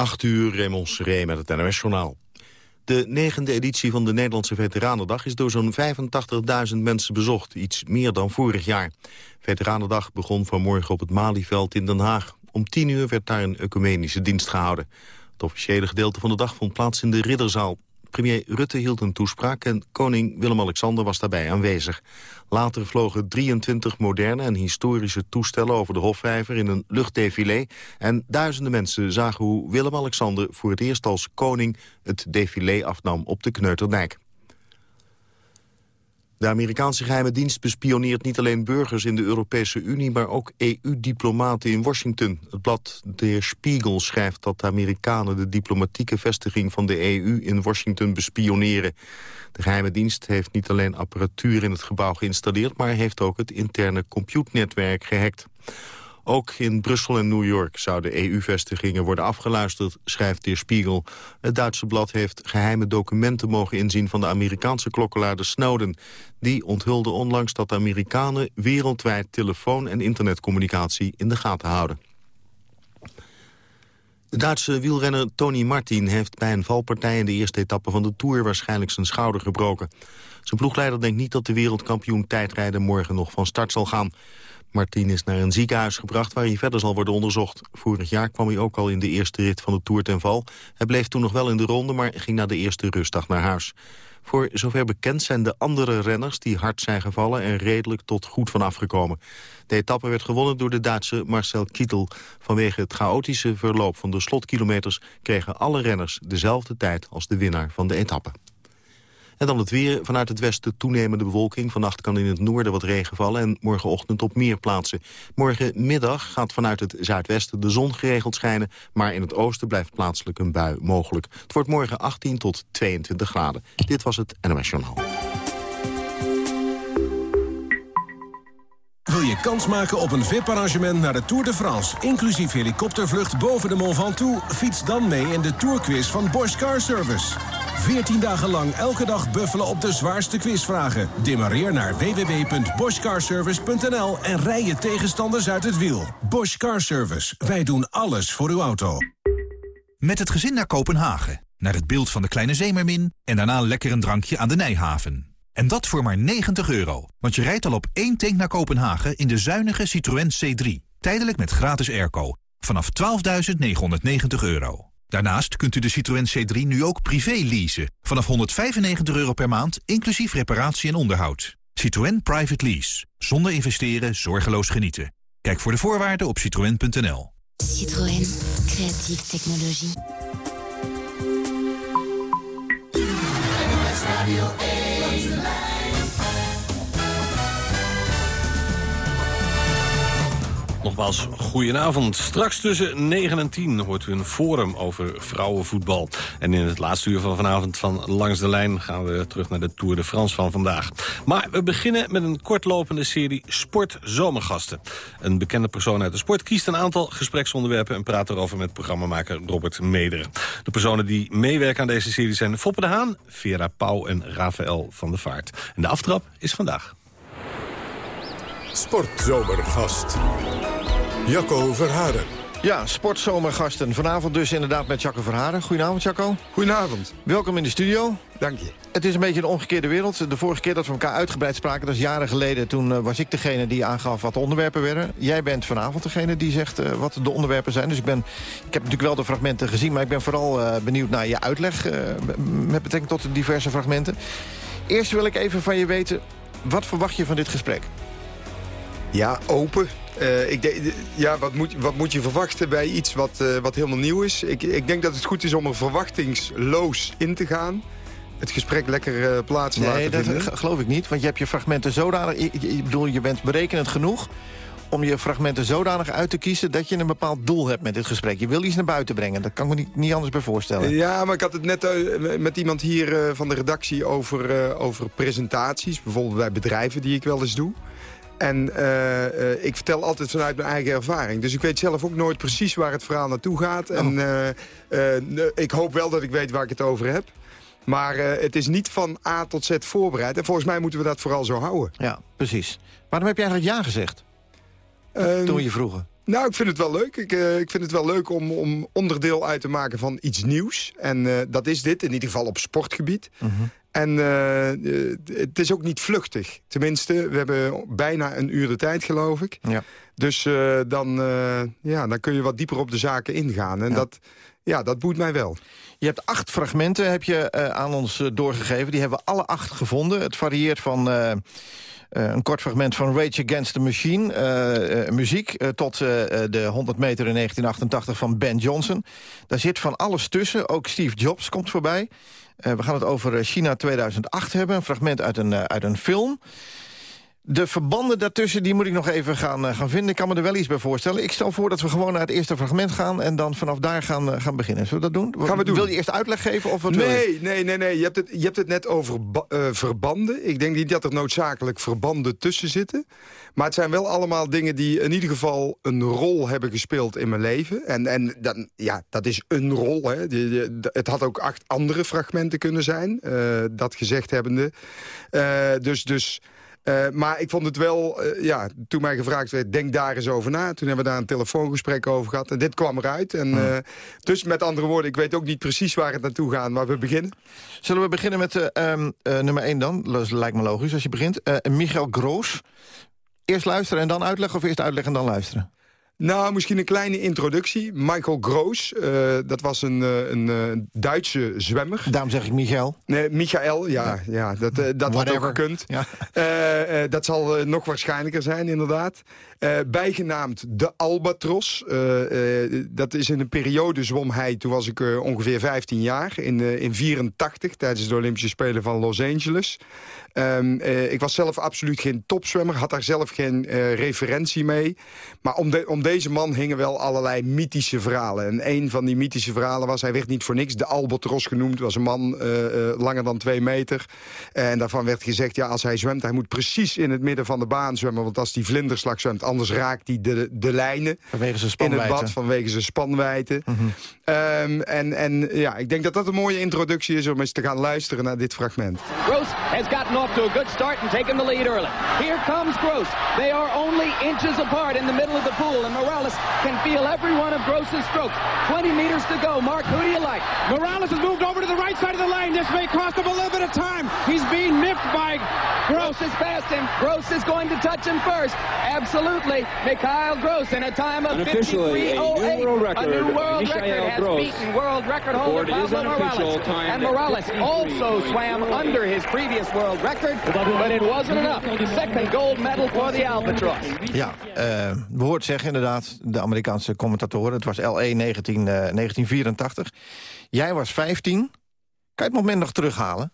8 uur, Raymond Seré met het NOS-journaal. De negende editie van de Nederlandse Veteranendag is door zo'n 85.000 mensen bezocht. Iets meer dan vorig jaar. Veteranendag begon vanmorgen op het Malieveld in Den Haag. Om 10 uur werd daar een ecumenische dienst gehouden. Het officiële gedeelte van de dag vond plaats in de Ridderzaal. Premier Rutte hield een toespraak en koning Willem-Alexander was daarbij aanwezig. Later vlogen 23 moderne en historische toestellen over de Hofvijver in een luchtdefilé. En duizenden mensen zagen hoe Willem-Alexander voor het eerst als koning het défilé afnam op de Kneuterdijk. De Amerikaanse geheime dienst bespioneert niet alleen burgers in de Europese Unie, maar ook EU-diplomaten in Washington. Het blad De Spiegel schrijft dat de Amerikanen de diplomatieke vestiging van de EU in Washington bespioneren. De geheime dienst heeft niet alleen apparatuur in het gebouw geïnstalleerd, maar heeft ook het interne compute-netwerk gehackt. Ook in Brussel en New York zouden EU-vestigingen worden afgeluisterd, schrijft De Spiegel. Het Duitse blad heeft geheime documenten mogen inzien van de Amerikaanse klokkenluider Snowden. Die onthulde onlangs dat de Amerikanen wereldwijd telefoon- en internetcommunicatie in de gaten houden. De Duitse wielrenner Tony Martin heeft bij een valpartij in de eerste etappe van de Tour waarschijnlijk zijn schouder gebroken. Zijn ploegleider denkt niet dat de wereldkampioen tijdrijden morgen nog van start zal gaan. Martin is naar een ziekenhuis gebracht waar hij verder zal worden onderzocht. Vorig jaar kwam hij ook al in de eerste rit van de Tour ten val. Hij bleef toen nog wel in de ronde, maar ging na de eerste rustdag naar huis. Voor zover bekend zijn de andere renners die hard zijn gevallen... en redelijk tot goed van afgekomen. De etappe werd gewonnen door de Duitse Marcel Kittel. Vanwege het chaotische verloop van de slotkilometers... kregen alle renners dezelfde tijd als de winnaar van de etappe. En dan het weer. Vanuit het westen toenemende bewolking. Vannacht kan in het noorden wat regen vallen en morgenochtend op meer plaatsen. Morgenmiddag gaat vanuit het zuidwesten de zon geregeld schijnen. Maar in het oosten blijft plaatselijk een bui mogelijk. Het wordt morgen 18 tot 22 graden. Dit was het NOS Journaal. Wil je kans maken op een VIP-arrangement naar de Tour de France... inclusief helikoptervlucht boven de Mont Ventoux? Fiets dan mee in de Tourquiz van Bosch Car Service. 14 dagen lang elke dag buffelen op de zwaarste quizvragen. Demareer naar www.boschcarservice.nl en rij je tegenstanders uit het wiel. Bosch Car Service. Wij doen alles voor uw auto. Met het gezin naar Kopenhagen. Naar het beeld van de kleine zeemermin... en daarna lekker een drankje aan de Nijhaven. En dat voor maar 90 euro. Want je rijdt al op één tank naar Kopenhagen in de zuinige Citroën C3. Tijdelijk met gratis airco. Vanaf 12.990 euro. Daarnaast kunt u de Citroën C3 nu ook privé leasen. Vanaf 195 euro per maand, inclusief reparatie en onderhoud. Citroën Private Lease. Zonder investeren, zorgeloos genieten. Kijk voor de voorwaarden op citroën.nl. Citroën. Creatieve technologie. praise the Lamb. Nogmaals, goedenavond. Straks tussen 9 en 10 hoort u een forum over vrouwenvoetbal. En in het laatste uur van vanavond van Langs de Lijn... gaan we terug naar de Tour de France van vandaag. Maar we beginnen met een kortlopende serie Sport Zomergasten. Een bekende persoon uit de sport kiest een aantal gespreksonderwerpen... en praat erover met programmamaker Robert Mederen. De personen die meewerken aan deze serie zijn Foppe de Haan... Vera Pauw en Rafael van der Vaart. En de aftrap is vandaag. Sportzomergast. Jacco Verharen. Ja, sportzomergasten. Vanavond dus inderdaad met Jacco Verharen. Goedenavond, Jacco. Goedenavond. Welkom in de studio. Dank je. Het is een beetje een omgekeerde wereld. De vorige keer dat we elkaar uitgebreid spraken, dat is jaren geleden... toen eh, was ik degene die aangaf wat de onderwerpen werden. Jij bent vanavond degene die zegt uh, wat de onderwerpen zijn. Dus ik, ben, ik heb natuurlijk wel de fragmenten gezien... maar ik ben vooral uh, benieuwd naar je uitleg met betrekking tot de diverse fragmenten. Eerst wil ik even van je weten, wat verwacht je van dit gesprek? Ja, open. Uh, ik de, ja, wat, moet, wat moet je verwachten bij iets wat, uh, wat helemaal nieuw is? Ik, ik denk dat het goed is om er verwachtingsloos in te gaan. Het gesprek lekker uh, plaats nee, laten dat vinden. geloof ik niet. Want je hebt je fragmenten zodanig... Ik, bedoel, je bent berekenend genoeg om je fragmenten zodanig uit te kiezen... dat je een bepaald doel hebt met dit gesprek. Je wil iets naar buiten brengen. Dat kan ik me niet, niet anders bij voorstellen. Ja, maar ik had het net uh, met iemand hier uh, van de redactie over, over presentaties. Bijvoorbeeld bij bedrijven die ik wel eens doe. En uh, uh, ik vertel altijd vanuit mijn eigen ervaring. Dus ik weet zelf ook nooit precies waar het verhaal naartoe gaat. Oh. En uh, ik hoop wel dat ik weet waar ik het over heb. Maar het is niet van A tot Z voorbereid. En volgens mij moeten we dat vooral zo houden. Ja, precies. Waarom heb je eigenlijk ja gezegd? Toen we je vroegen. Nou, ik vind het wel leuk. Ik, uh, ik vind het wel leuk om, om onderdeel uit te maken van iets nieuws. En uh, dat is dit, in ieder geval op sportgebied. Uh -huh. En uh, het is ook niet vluchtig. Tenminste, we hebben bijna een uur de tijd, geloof ik. Ja. Dus dan, ja, dan kun je wat dieper op de zaken ingaan. En Ja. dat, ja, dat boeit mij wel. Je hebt acht fragmenten heb je, eh, aan ons eh, doorgegeven. Die hebben we alle acht gevonden. Het varieert van eh, eh, een kort fragment van Rage Against the Machine... eh, eh, muziek, eh, tot eh, eh, de 100 meter in 1988 van Ben Johnson. Daar zit van alles tussen. Ook Steve Jobs komt voorbij. Eh, we gaan het over eh, China 2008 hebben. Een fragment uit een, eh, uit een film. De verbanden daartussen die moet ik nog even gaan, eh, gaan vinden. Ik kan me er wel iets bij voorstellen. Ik stel voor dat we gewoon naar het eerste fragment gaan... en dan vanaf daar gaan, eh, gaan beginnen. Zullen we dat doen? Gaan we doen. Wil je eerst uitleg geven? Of wat wil je? Nee, nee, nee, nee. Je hebt het, je hebt het net over eh, verbanden. Ik denk niet dat er noodzakelijk verbanden tussen zitten. Maar het zijn wel allemaal dingen die in ieder geval een rol hebben gespeeld in mijn leven. En, en dan, ja, dat is een rol. Hè. Het had ook acht andere fragmenten kunnen zijn. dat gezegd hebbende. Dus... dus eh, maar ik vond het wel, eh, ja, toen mij gevraagd werd, denk daar eens over na. Toen hebben we daar een telefoongesprek over gehad. En dit kwam eruit. En, eh, dus met andere woorden, ik weet ook niet precies waar het naartoe gaat, maar we beginnen. Zullen we beginnen met eh, ehm, eh, nummer 1 dan? Dat lijkt me logisch als je begint. Michael Groos. Eerst luisteren en dan uitleggen of eerst uitleggen en dan luisteren? Nou, misschien een kleine introductie. Michael Groos, eh, dat was een, eh, een eh, Duitse zwemmer. Daarom zeg ik Michael. Nee, Michael, ja, ja. dat, dat had ook gekund. Ja. Dat zal nog waarschijnlijker zijn, inderdaad. Eh, bijgenaamd de Albatros. Eh, eh, dat is in een periode zwom hij, toen was ik ongeveer 15 jaar... in, in 84, tijdens de Olympische Spelen van Los Angeles. Ehm, eh, ik was zelf absoluut geen topzwemmer, had daar zelf geen referentie mee. Maar om, om deze man hingen wel allerlei mythische verhalen. En een van die mythische verhalen was, hij werd niet voor niks de Albatros genoemd. was een man langer dan twee meter. En daarvan werd gezegd, ja, als hij zwemt, hij moet precies in het midden van de baan zwemmen. Want als die vlinderslag zwemt, anders raakt hij de, de lijnen Vanwege zijn in het spanwijdte. bad vanwege zijn spanwijdte. Ehm, en, en ja, ik denk dat dat een mooie introductie is om eens te gaan luisteren naar dit fragment. Gross has gotten off to a good start and taken the lead early. Here comes Gross. They are only inches apart in the middle of the pool, and Morales can feel every one of Gross's strokes. 20 meters to go. Mark, who do you like? Morales has moved over to the right side of the lane. This may cost him a little bit of time. He's being nipped by Gross has passed him. Gross is going to touch him first. Absolutely. Mikhail Gross in a time of And officially, a new 53.08. world record. A new world Michael record has Gross. beaten world record holder Board, it is Pablo Morales. time And Morales 53.08. also swam under his previous world record, but it wasn't enough. Second gold medal for the Albatross. Ja, eh, we hoort zeggen inderdaad, de Amerikaanse commentatoren. Het was LE 19, eh, 1984. Jij was 15. Kan je het moment nog terughalen?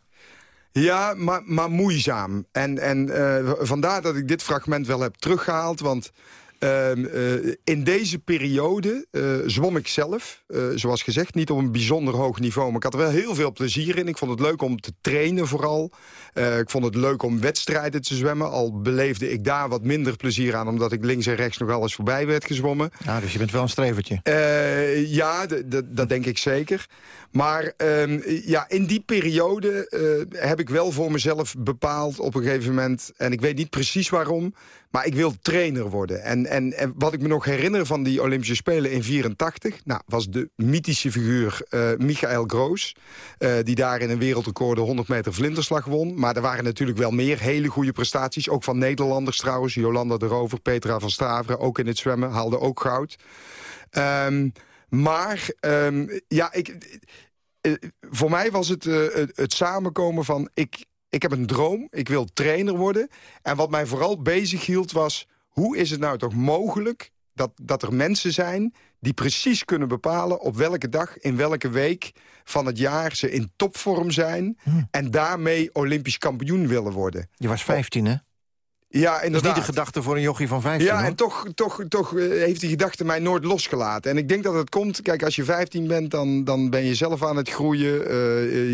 Ja, maar, maar moeizaam. En, en eh, vandaar dat ik dit fragment wel heb teruggehaald. Want ehm, eh, in deze periode eh, zwom ik zelf, zoals gezegd, niet op een bijzonder hoog niveau. Maar ik had er wel heel veel plezier in. Ik vond het leuk om te trainen vooral. Eh, ik vond het leuk om wedstrijden te zwemmen. Al beleefde ik daar wat minder plezier aan... omdat ik links en rechts nog alles voorbij werd gezwommen. Ja, dus je bent wel een strevertje. Eh, ja, dat denk ik zeker. Maar ehm, ja, in die periode eh, heb ik wel voor mezelf bepaald op een gegeven moment... en ik weet niet precies waarom, maar ik wil trainer worden. En, en, en wat ik me nog herinner van die Olympische Spelen in 84... Nou, was de mythische figuur eh Michael Groos... eh, die daar in een wereldrecord de 100 meter vlinderslag won. Maar er waren natuurlijk wel meer hele goede prestaties. Ook van Nederlanders trouwens. Jolanda de Rover, Petra van Staveren, ook in het zwemmen, haalde ook goud. Ehm, maar ehm, ja, ik, eh, voor mij was het het, het samenkomen van... Ik, ik heb een droom, ik wil trainer worden. En wat mij vooral bezig hield was... hoe is het nou toch mogelijk dat, dat er mensen zijn... die precies kunnen bepalen op welke dag, in welke week van het jaar... ze in topvorm zijn en daarmee olympisch kampioen willen worden. Je was 15, hè? Ja, Dat is inderdaad. niet de gedachte voor een jochie van 15, Ja, hoor. en toch, toch, toch eh, heeft die gedachte mij nooit losgelaten. En ik denk dat het komt... Kijk, als je 15 bent, dan, dan ben je zelf aan het groeien. Eh,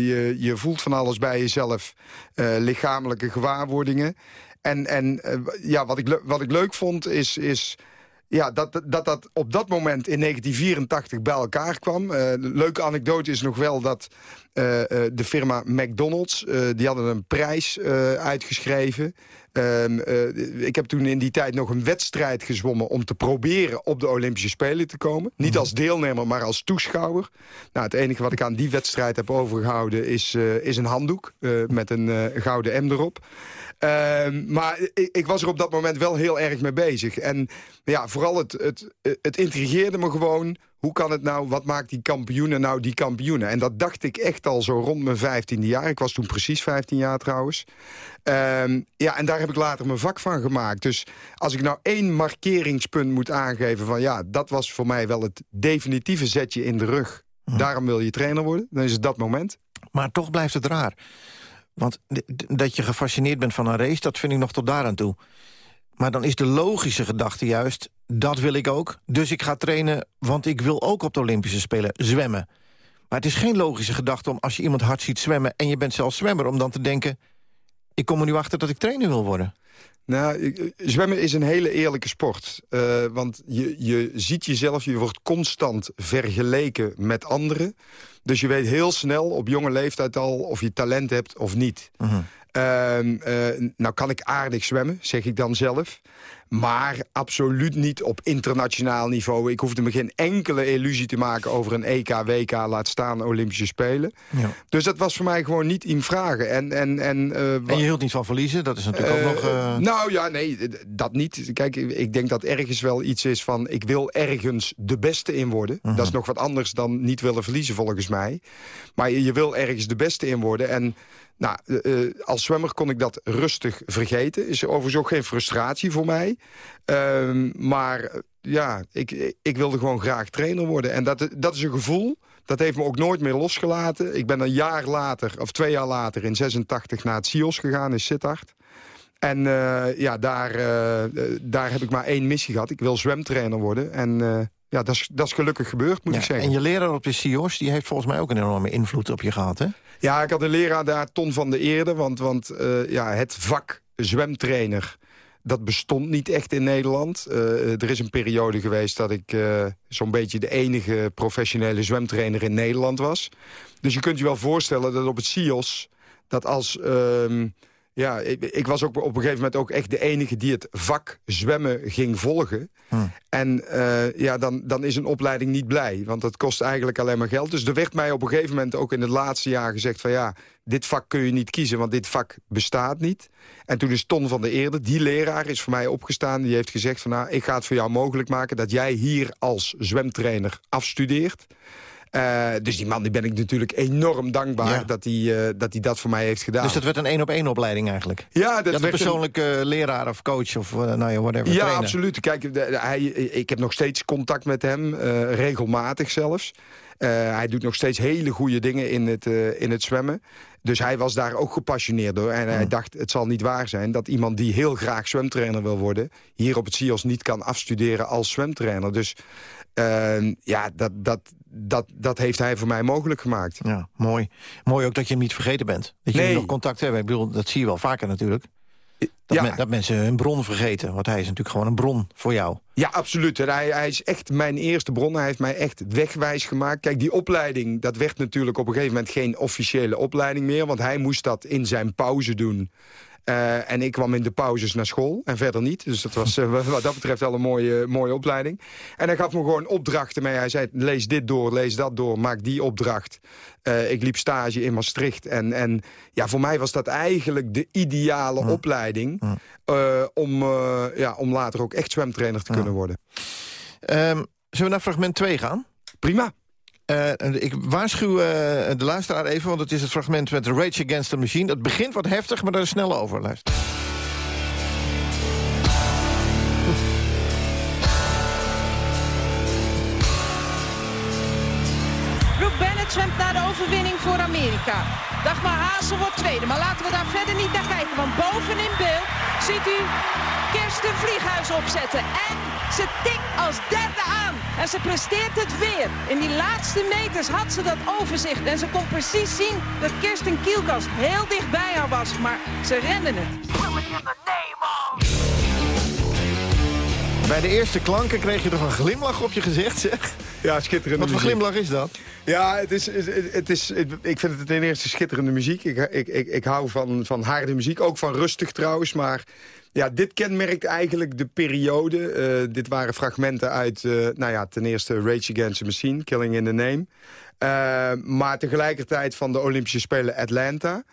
je, je voelt van alles bij jezelf. eh, lichamelijke gewaarwordingen. En, en eh, ja, wat, ik, wat ik leuk vond, is... is ja, dat, dat dat op dat moment in 1984 bij elkaar kwam. De leuke anekdote is nog wel dat eh, eh, de firma McDonald's... eh, die hadden een prijs uitgeschreven... Ehm, eh, ik heb toen in die tijd nog een wedstrijd gezwommen... om te proberen op de Olympische Spelen te komen. Niet Mhm. als deelnemer, maar als toeschouwer. Nou, het enige wat ik aan die wedstrijd heb overgehouden... is, is een handdoek met een gouden M erop. Ehm, maar ik, ik was er op dat moment wel heel erg mee bezig. En ja, vooral het, het, het intrigeerde me gewoon... hoe kan het nou, wat maakt die kampioenen nou die kampioenen? En dat dacht ik echt al zo rond mijn vijftiende jaar. Ik was toen precies 15 jaar trouwens. Ehm, ja, en daar heb ik later mijn vak van gemaakt. Dus als ik nou één markeringspunt moet aangeven... van ja, dat was voor mij wel het definitieve zetje in de rug. Daarom wil je trainer worden, dan is het dat moment. Maar toch blijft het raar. Want dat je gefascineerd bent van een race, dat vind ik nog tot daaraan toe. Maar dan is de logische gedachte juist, dat wil ik ook. Dus ik ga trainen, want ik wil ook op de Olympische Spelen zwemmen. Maar het is geen logische gedachte om als je iemand hard ziet zwemmen... en je bent zelf zwemmer, om dan te denken... ik kom er nu achter dat ik trainer wil worden. Nou, ik- zwemmen is een hele eerlijke sport. Eh, want je, je ziet jezelf, je wordt constant vergeleken met anderen. Dus je weet heel snel op jonge leeftijd al of je talent hebt of niet. Ehm, eh, nou kan ik aardig zwemmen, zeg ik dan zelf. Maar absoluut niet op internationaal niveau. Ik hoefde me geen enkele illusie te maken over een EK, WK, laat staan Olympische Spelen. Ja. Dus dat was voor mij gewoon niet in vragen. En, en, en, eh, En je hield niet van verliezen, dat is natuurlijk ook nog... eh, nou ja, nee, dat niet. Kijk, ik denk dat ergens wel iets is van... ik wil ergens de beste in worden. Mhm. Dat is nog wat anders dan niet willen verliezen, volgens mij. Maar je, je wil ergens de beste in worden. En nou, eh, eh, als zwemmer kon ik dat rustig vergeten. Is overigens ook geen frustratie voor mij. Ehm, maar eh, ja, ik, ik wilde gewoon graag trainer worden. En dat, dat is een gevoel... Dat heeft me ook nooit meer losgelaten. Ik ben een jaar later, of twee jaar later, in 86 naar het CIOS gegaan in Sittard. En ja, daar, daar heb ik maar één missie gehad. Ik wil zwemtrainer worden. En ja, dat is, dat is gelukkig gebeurd, moet ja, ik zeggen. En je leraar op de CIO's, die heeft volgens mij ook een enorme invloed op je gehad, hè? Ja, ik had een leraar daar, Ton van de Eerde. Want, want eh, ja, het vak zwemtrainer, dat bestond niet echt in Nederland. Eh, er is een periode geweest dat ik eh, zo'n beetje de enige professionele zwemtrainer in Nederland was. Dus je kunt je wel voorstellen dat op het CIOS... dat als... ja, ik, ik was ook op een gegeven moment ook echt de enige die het vak zwemmen ging volgen. En eh, ja, dan, dan is een opleiding niet blij. Want dat kost eigenlijk alleen maar geld. Dus er werd mij op een gegeven moment ook in het laatste jaar gezegd... van ja, dit vak kun je niet kiezen, want dit vak bestaat niet. En toen is Ton van der Eerde, die leraar, is voor mij opgestaan. Die heeft gezegd van nou, ik ga het voor jou mogelijk maken... dat jij hier als zwemtrainer afstudeert. Eh, dus die man die ben ik natuurlijk enorm dankbaar Ja. dat hij eh, dat hij dat voor mij heeft gedaan. Dus dat werd een één-op-één opleiding eigenlijk? ja, Dat werd een- persoonlijke leraar of coach of eh, nou ja, whatever. ja, trainer. absoluut. Kijk, de- hij, ik heb nog steeds contact met hem, eh, regelmatig zelfs. Eh, hij doet nog steeds hele goede dingen in het, eh, in het zwemmen. Dus hij was daar ook gepassioneerd door. En hij dacht, het zal niet waar zijn dat iemand die heel graag zwemtrainer wil worden... hier op het CIOS niet kan afstuderen als zwemtrainer. Dus eh, ja, dat, dat, dat, dat heeft hij voor mij mogelijk gemaakt. Ja, mooi. Mooi ook dat je hem niet vergeten bent. Dat je Nee. nog contact hebben. Ik bedoel, dat zie je wel vaker natuurlijk. Dat, Ja. men- dat mensen hun bron vergeten. Want hij is natuurlijk gewoon een bron voor jou. Ja, absoluut. Hij, hij is echt mijn eerste bron. Hij heeft mij echt wegwijs gemaakt. Kijk, die opleiding, dat werd natuurlijk op een gegeven moment geen officiële opleiding meer. Want hij moest dat in zijn pauze doen. Eh, en ik kwam in de pauzes naar school en verder niet. Dus dat was eh, wat dat betreft wel een mooie, mooie opleiding. En hij gaf me gewoon opdrachten mee. Hij zei, lees dit door, lees dat door, maak die opdracht. Eh, ik liep stage in Maastricht. En, en ja, voor mij was dat eigenlijk de ideale opleiding... eh, om, ja, om later ook echt zwemtrainer te kunnen worden. Ehm, zullen we naar fragment 2 gaan? Prima. Eh, ik waarschuw eh, de luisteraar even, want het is het fragment met Rage Against the Machine. Het begint wat heftig, maar daar is snel over. Luister. Zwemt naar de overwinning voor Amerika. Dagmar Hazen wordt tweede, maar laten we daar verder niet naar kijken. Want boven in beeld ziet u Kirsten Vlieghuis opzetten. En ze tikt als derde aan. En ze presteert het weer. In die laatste meters had ze dat overzicht. En ze kon precies zien dat Kirsten Kielkast heel dicht bij haar was. Maar ze renden het. Bij de eerste klanken kreeg je toch een glimlach op je gezicht, zeg? Ja, schitterende Wat voor muziek. glimlach is dat? Ja, het is, het, het is, ik vind het ten eerste schitterende muziek. Ik, ik, ik, ik hou van, van harde muziek, ook van rustig trouwens. Maar ja, dit kenmerkt eigenlijk de periode. Eh, dit waren fragmenten uit, eh, nou ja, ten eerste Rage Against the Machine, Killing in the Name. Eh, maar tegelijkertijd van de Olympische Spelen Atlanta.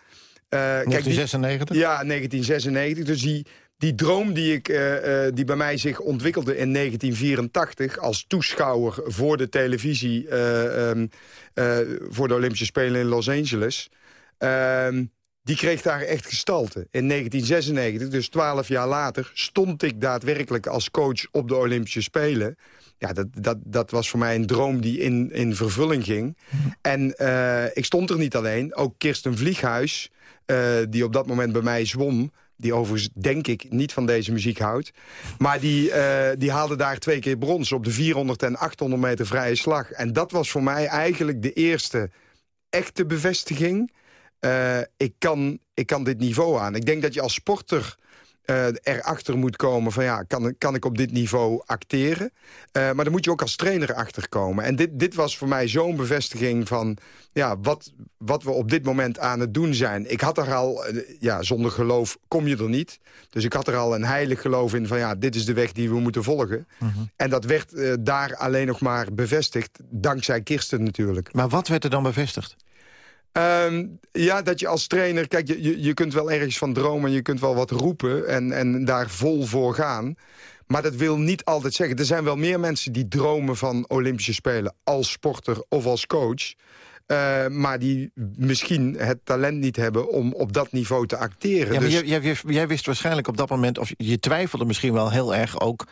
Eh, kijk, die- 1996? ja, 1996. Dus die, die droom die, ik, eh, eh, die bij mij zich ontwikkelde in 1984... als toeschouwer voor de televisie eh, ehm, eh, voor de Olympische Spelen in Los Angeles... ehm, die kreeg daar echt gestalte. In 1996, dus twaalf jaar later, stond ik daadwerkelijk als coach op de Olympische Spelen. Ja, dat, dat, dat was voor mij een droom die in, in vervulling ging. En ik stond er niet alleen. Ook Kirsten Vlieghuis, die op dat moment bij mij zwom... die overigens, denk ik, niet van deze muziek houdt. Maar die, eh, die haalde daar twee keer brons op de 400 en 800 meter vrije slag. En dat was voor mij eigenlijk de eerste echte bevestiging. Eh, ik, kan, ik kan dit niveau aan. Ik denk dat je als sporter eh, erachter moet komen van ja, kan, kan ik op dit niveau acteren? Eh, maar dan moet je ook als trainer achterkomen. En dit, dit was voor mij zo'n bevestiging van ja, wat, wat we op dit moment aan het doen zijn. Ik had er al, eh, ja, zonder geloof kom je er niet. Dus ik had er al een heilig geloof in van ja, dit is de weg die we moeten volgen. En dat werd daar alleen nog maar bevestigd, dankzij Kirsten natuurlijk. Maar wat werd er dan bevestigd? Ehm, ja, dat je als trainer... Kijk, je, je, je kunt wel ergens van dromen, je kunt wel wat roepen... En, en daar vol voor gaan. Maar dat wil niet altijd zeggen... Er zijn wel meer mensen die dromen van Olympische Spelen... als sporter of als coach... eh, maar die misschien het talent niet hebben om op dat niveau te acteren. Ja, dus... jij, jij, jij wist waarschijnlijk op dat moment... of je twijfelde misschien wel heel erg ook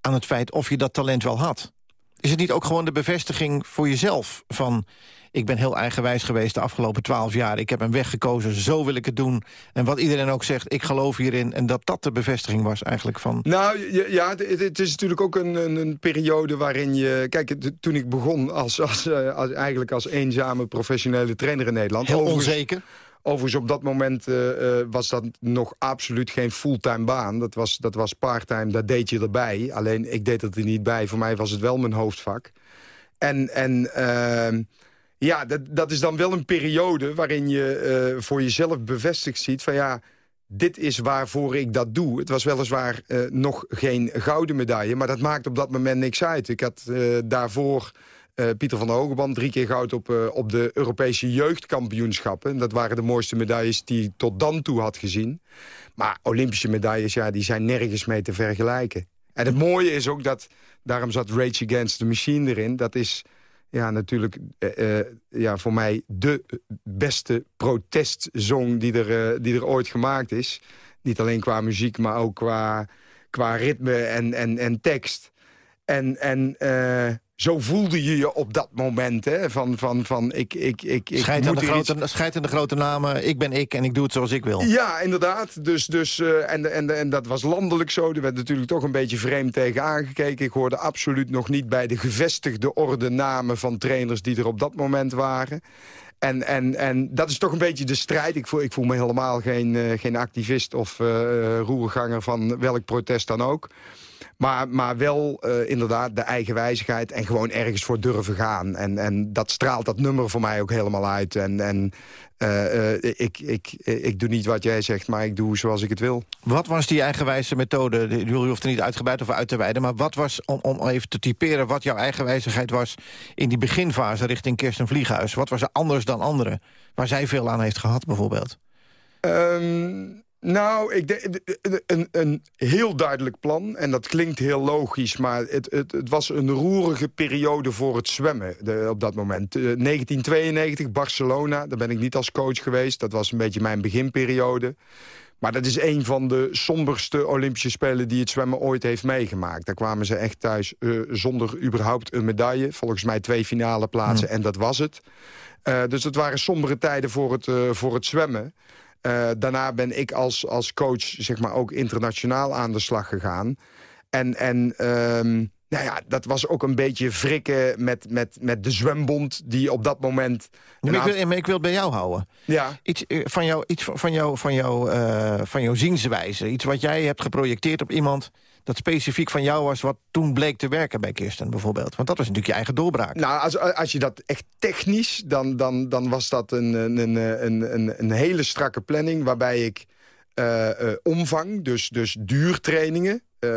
aan het feit of je dat talent wel had. Is het niet ook gewoon de bevestiging voor jezelf van... ik ben heel eigenwijs geweest de afgelopen twaalf jaar... ik heb een weg gekozen, zo wil ik het doen. En wat iedereen ook zegt, ik geloof hierin... en dat dat de bevestiging was eigenlijk van... Nou ja, het, het is natuurlijk ook een, een, een periode waarin je... Kijk, het- toen ik begon als, als, eh, als, eigenlijk als eenzame professionele trainer in Nederland... Heel onzeker. Overigens, op dat moment eh, eh, was dat nog absoluut geen fulltime baan. Dat was, dat was parttime, dat deed je erbij. Alleen, ik deed dat er niet bij. Voor mij was het wel mijn hoofdvak. En, en ehm, ja, dat, dat is dan wel een periode waarin je eh, voor jezelf bevestigd ziet... van ja, dit is waarvoor ik dat doe. Het was weliswaar nog geen gouden medaille... maar dat maakt op dat moment niks uit. Ik had daarvoor eh, Pieter van der Hogeband drie keer goud op, eh, op de Europese jeugdkampioenschappen. En Dat waren de mooiste medailles die ik tot dan toe had gezien. Maar Olympische medailles, ja, die zijn nergens mee te vergelijken. En het mooie is ook dat, daarom zat Rage Against the Machine erin... dat is ja, natuurlijk eh, ja, voor mij de beste protestzong die er, die er ooit gemaakt is. Niet alleen qua muziek, maar ook qua, qua ritme en, en, en tekst. En, en zo voelde je je op dat moment, hè? Van, van, van ik, ik, ik, ik aan, moet de iets- grote, aan de grote namen, ik ben ik en ik doe het zoals ik wil. ja, inderdaad. Dus, dus, eh, en, en, en dat was landelijk zo. Er werd natuurlijk toch een beetje vreemd tegen aangekeken. Ik hoorde absoluut nog niet bij de gevestigde orde namen van trainers die er op dat moment waren. En, en, en dat is toch een beetje de strijd. Ik voel, ik voel me helemaal geen, eh, geen activist of eh, roerganger van welk protest dan ook. Maar, maar wel eh, inderdaad de eigenwijzigheid en gewoon ergens voor durven gaan. En, en dat straalt dat nummer voor mij ook helemaal uit. En, en eh, eh, ik, ik, ik doe niet wat jij zegt, maar ik doe zoals ik het wil. Wat was die eigenwijze methode? De- U hoeft er niet uitgebreid over uit te wijden... maar wat was, om, om even te typeren wat jouw eigenwijzigheid was... in die beginfase richting Kirsten Vlieghuis? Wat was er anders dan anderen? Waar zij veel aan heeft gehad, bijvoorbeeld. Ehm, nou, ik denk, een, een heel duidelijk plan. En dat klinkt heel logisch, maar het, het, het was een roerige periode voor het zwemmen de, op dat moment. Eh, 1992, Barcelona, daar ben ik niet als coach geweest. Dat was een beetje mijn beginperiode. Maar dat is een van de somberste Olympische Spelen die het zwemmen ooit heeft meegemaakt. Daar kwamen ze echt thuis eh, zonder überhaupt een medaille. Volgens mij twee finale plaatsen en dat was het. Eh, dus het waren sombere tijden voor het, eh, voor het zwemmen. Eh, daarna ben ik als, als coach zeg maar, ook internationaal aan de slag gegaan. En, en ehm, nou ja, dat was ook een beetje wrikken met, met, met de zwembond... die op dat moment... Maar ik, wil, maar ik wil het bij jou houden. Ja. Iets, eh, van, jou, iets van, jou, van, jou, eh, van jouw zienswijze. Iets wat jij hebt geprojecteerd op iemand... dat specifiek van jou was... wat toen bleek te werken bij Kirsten bijvoorbeeld? Want dat was natuurlijk je eigen doorbraak. Nou, als, als je dat echt technisch... dan, dan, dan was dat een, een, een, een, een hele strakke planning... waarbij ik uh, uh, omvang, dus, dus duurtrainingen... Uh,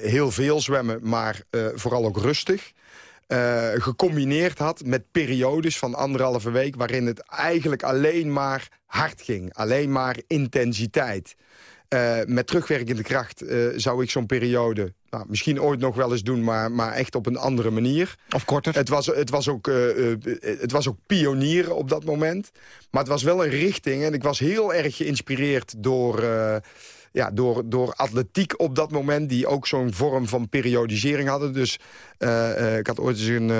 heel veel zwemmen, maar vooral ook rustig... gecombineerd had met periodes van anderhalve week... waarin het eigenlijk alleen maar hard ging. Alleen maar intensiteit. Uh, met terugwerkende kracht uh, zou ik zo'n periode nou, misschien ooit nog wel eens doen, maar, maar echt op een andere manier. Of korter? Het was, het was, ook, uh, het was ook pionieren op dat moment. Maar het was wel een richting. En ik was heel erg geïnspireerd door, ja, door, door atletiek op dat moment... die ook zo'n vorm van periodisering hadden. Dus ik had ooit eens een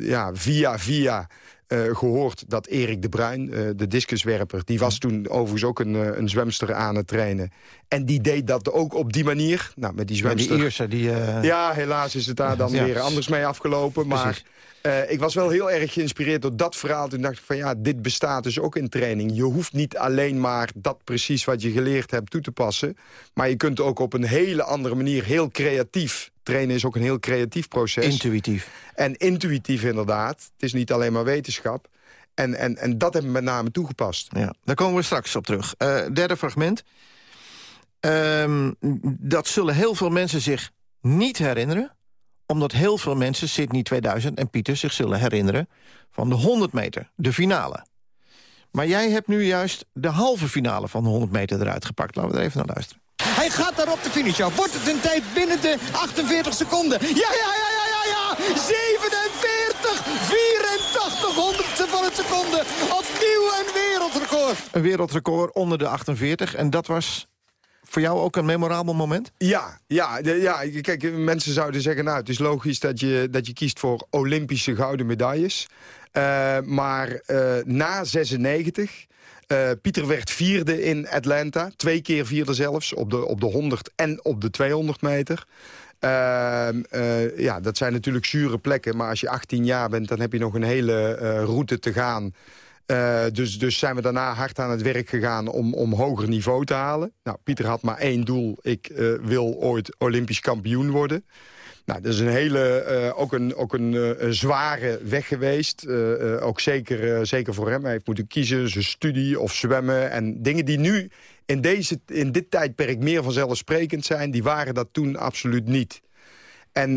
ja, via via uh, gehoord dat Erik de Bruin, uh, de discuswerper... die was toen overigens ook een, uh, een zwemster aan het trainen. En die deed dat ook op die manier. Nou, met die zwemster... Ja, die Ierse, die... Ja, helaas is het daar dan ja. weer anders mee afgelopen. Maar ik was wel heel erg geïnspireerd door dat verhaal. Toen dacht ik van ja, dit bestaat dus ook in training. Je hoeft niet alleen maar dat precies wat je geleerd hebt toe te passen. Maar je kunt ook op een hele andere manier heel creatief trainen is ook een heel creatief proces. Intuïtief. En intuïtief inderdaad. Het is niet alleen maar wetenschap. En, en, en dat hebben we met name toegepast. Ja, daar komen we straks op terug. Uh, derde fragment. Um, dat zullen heel veel mensen zich niet herinneren omdat heel veel mensen Sydney 2000 en Pieter zich zullen herinneren... van de 100 meter, de finale. Maar jij hebt nu juist de halve finale van de 100 meter eruit gepakt. Laten we er even naar luisteren. Hij gaat daar op de finish af. Wordt het een tijd binnen de 48 seconden? Ja, ja, ja, ja, ja, ja! 47, 84 honderdste van een seconde. Opnieuw een wereldrecord. Een wereldrecord onder de 48. En dat was voor jou ook een memorabel moment? Ja, ja, ja, kijk, mensen zouden zeggen... nou, het is logisch dat je, dat je kiest voor Olympische gouden medailles. Uh, maar uh, na 96 uh, Pieter werd vierde in Atlanta. Twee keer vierde zelfs, op de, op de 100 en op de 200 meter. Uh, uh, ja, dat zijn natuurlijk zure plekken. Maar als je 18 jaar bent, dan heb je nog een hele route te gaan. dus, dus zijn we daarna hard aan het werk gegaan om, om hoger niveau te halen. Nou, Pieter had maar één doel. Ik wil ooit Olympisch kampioen worden. Nou, dat is een hele, uh, ook, een, ook een, een, zware weg geweest. Uh, ook zeker, zeker voor hem. Hij heeft moeten kiezen, zijn studie of zwemmen. En dingen die nu in, deze, in dit tijdperk meer vanzelfsprekend zijn... die waren dat toen absoluut niet. En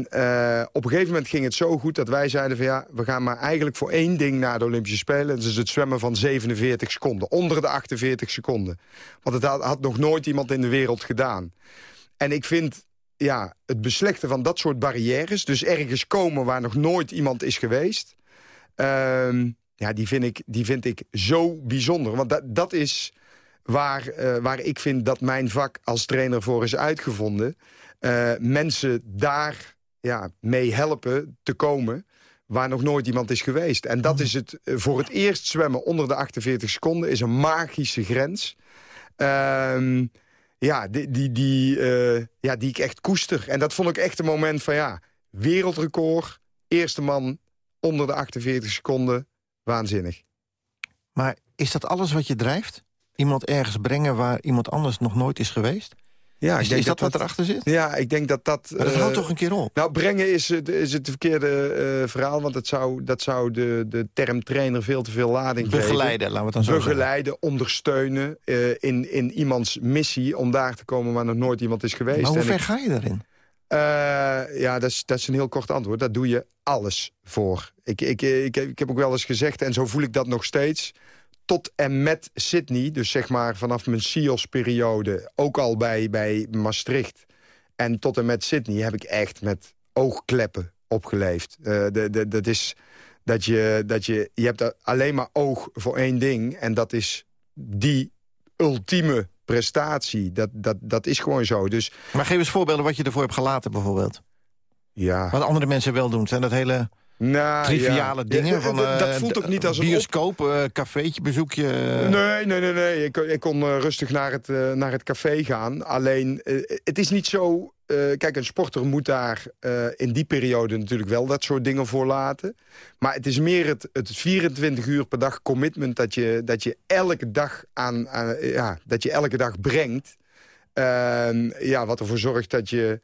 op een gegeven moment ging het zo goed dat wij zeiden van... ja, we gaan maar eigenlijk voor één ding naar de Olympische Spelen. Dat is het zwemmen van 47 seconden. Onder de 48 seconden. Want het had nog nooit iemand in de wereld gedaan. En ik vind ja, het beslechten van dat soort barrières... dus ergens komen waar nog nooit iemand is geweest... Uh, ja, die vind, ik, die vind ik zo bijzonder. Want dat, dat is waar, uh, waar ik vind dat mijn vak als trainer voor is uitgevonden. Uh, mensen daar ja, mee helpen te komen waar nog nooit iemand is geweest. En dat mhm. is het, eh, voor het eerst zwemmen onder de 48 seconden... is een magische grens. Uh, ja, die, die, die, uh, ja, die ik echt koester. En dat vond ik echt een moment van ja, wereldrecord. Eerste man onder de 48 seconden. Waanzinnig. Maar is dat alles wat je drijft? Iemand ergens brengen waar iemand anders nog nooit is geweest? Ja, is, is dat, wat erachter zit? Ja, ik denk dat dat... Maar dat houdt uh, toch een keer op? Nou, brengen is, is het verkeerde uh, verhaal... want dat zou, dat zou de, de term trainer veel te veel lading Begeleiden, geven. laten we het dan zo Begeleiden, zeggen. ondersteunen in, in iemands missie... om daar te komen waar nog nooit iemand is geweest. Maar hoe ver ik, ga je daarin? ja, dat is, dat is een heel kort antwoord. Daar doe je alles voor. Ik, ik, ik, ik heb ook wel eens gezegd, en zo voel ik dat nog steeds tot en met Sydney, dus zeg maar vanaf mijn SIOS-periode... ook al bij, bij Maastricht en tot en met Sydney... heb ik echt met oogkleppen opgeleefd. Uh, de, de, dat is dat je, dat je... Je hebt alleen maar oog voor één ding... en dat is die ultieme prestatie. Dat, dat, dat is gewoon zo. Dus, maar geef eens voorbeelden wat je ervoor hebt gelaten bijvoorbeeld. Ja. Wat andere mensen wel doen. Zijn dat hele nou, triviale dingen. Ja, van, uh, dat voelt ook niet als een bioscoop, uh, cafeetje, bezoekje. Nee, nee, nee, nee. Ik, ik kon uh, rustig naar het, naar het café gaan. Alleen, het is niet zo... kijk, een sporter moet daar in die periode natuurlijk wel dat soort dingen voor laten. Maar het is meer het, het 24 uur per dag commitment dat je, dat je elke dag aan, aan ja, dat je elke dag brengt. Ehm, ja, wat ervoor zorgt dat je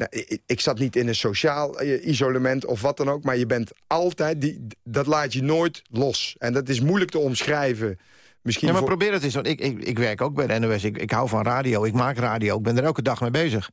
Nou, ik, ik zat niet in een sociaal eh, isolement of wat dan ook... maar je bent altijd, die, dat laat je nooit los. En dat is moeilijk te omschrijven. Misschien Ja, maar voor- probeer het eens. Want ik, ik, ik werk ook bij de NOS. Ik, ik hou van radio. Ik maak radio. Ik ben er elke dag mee bezig.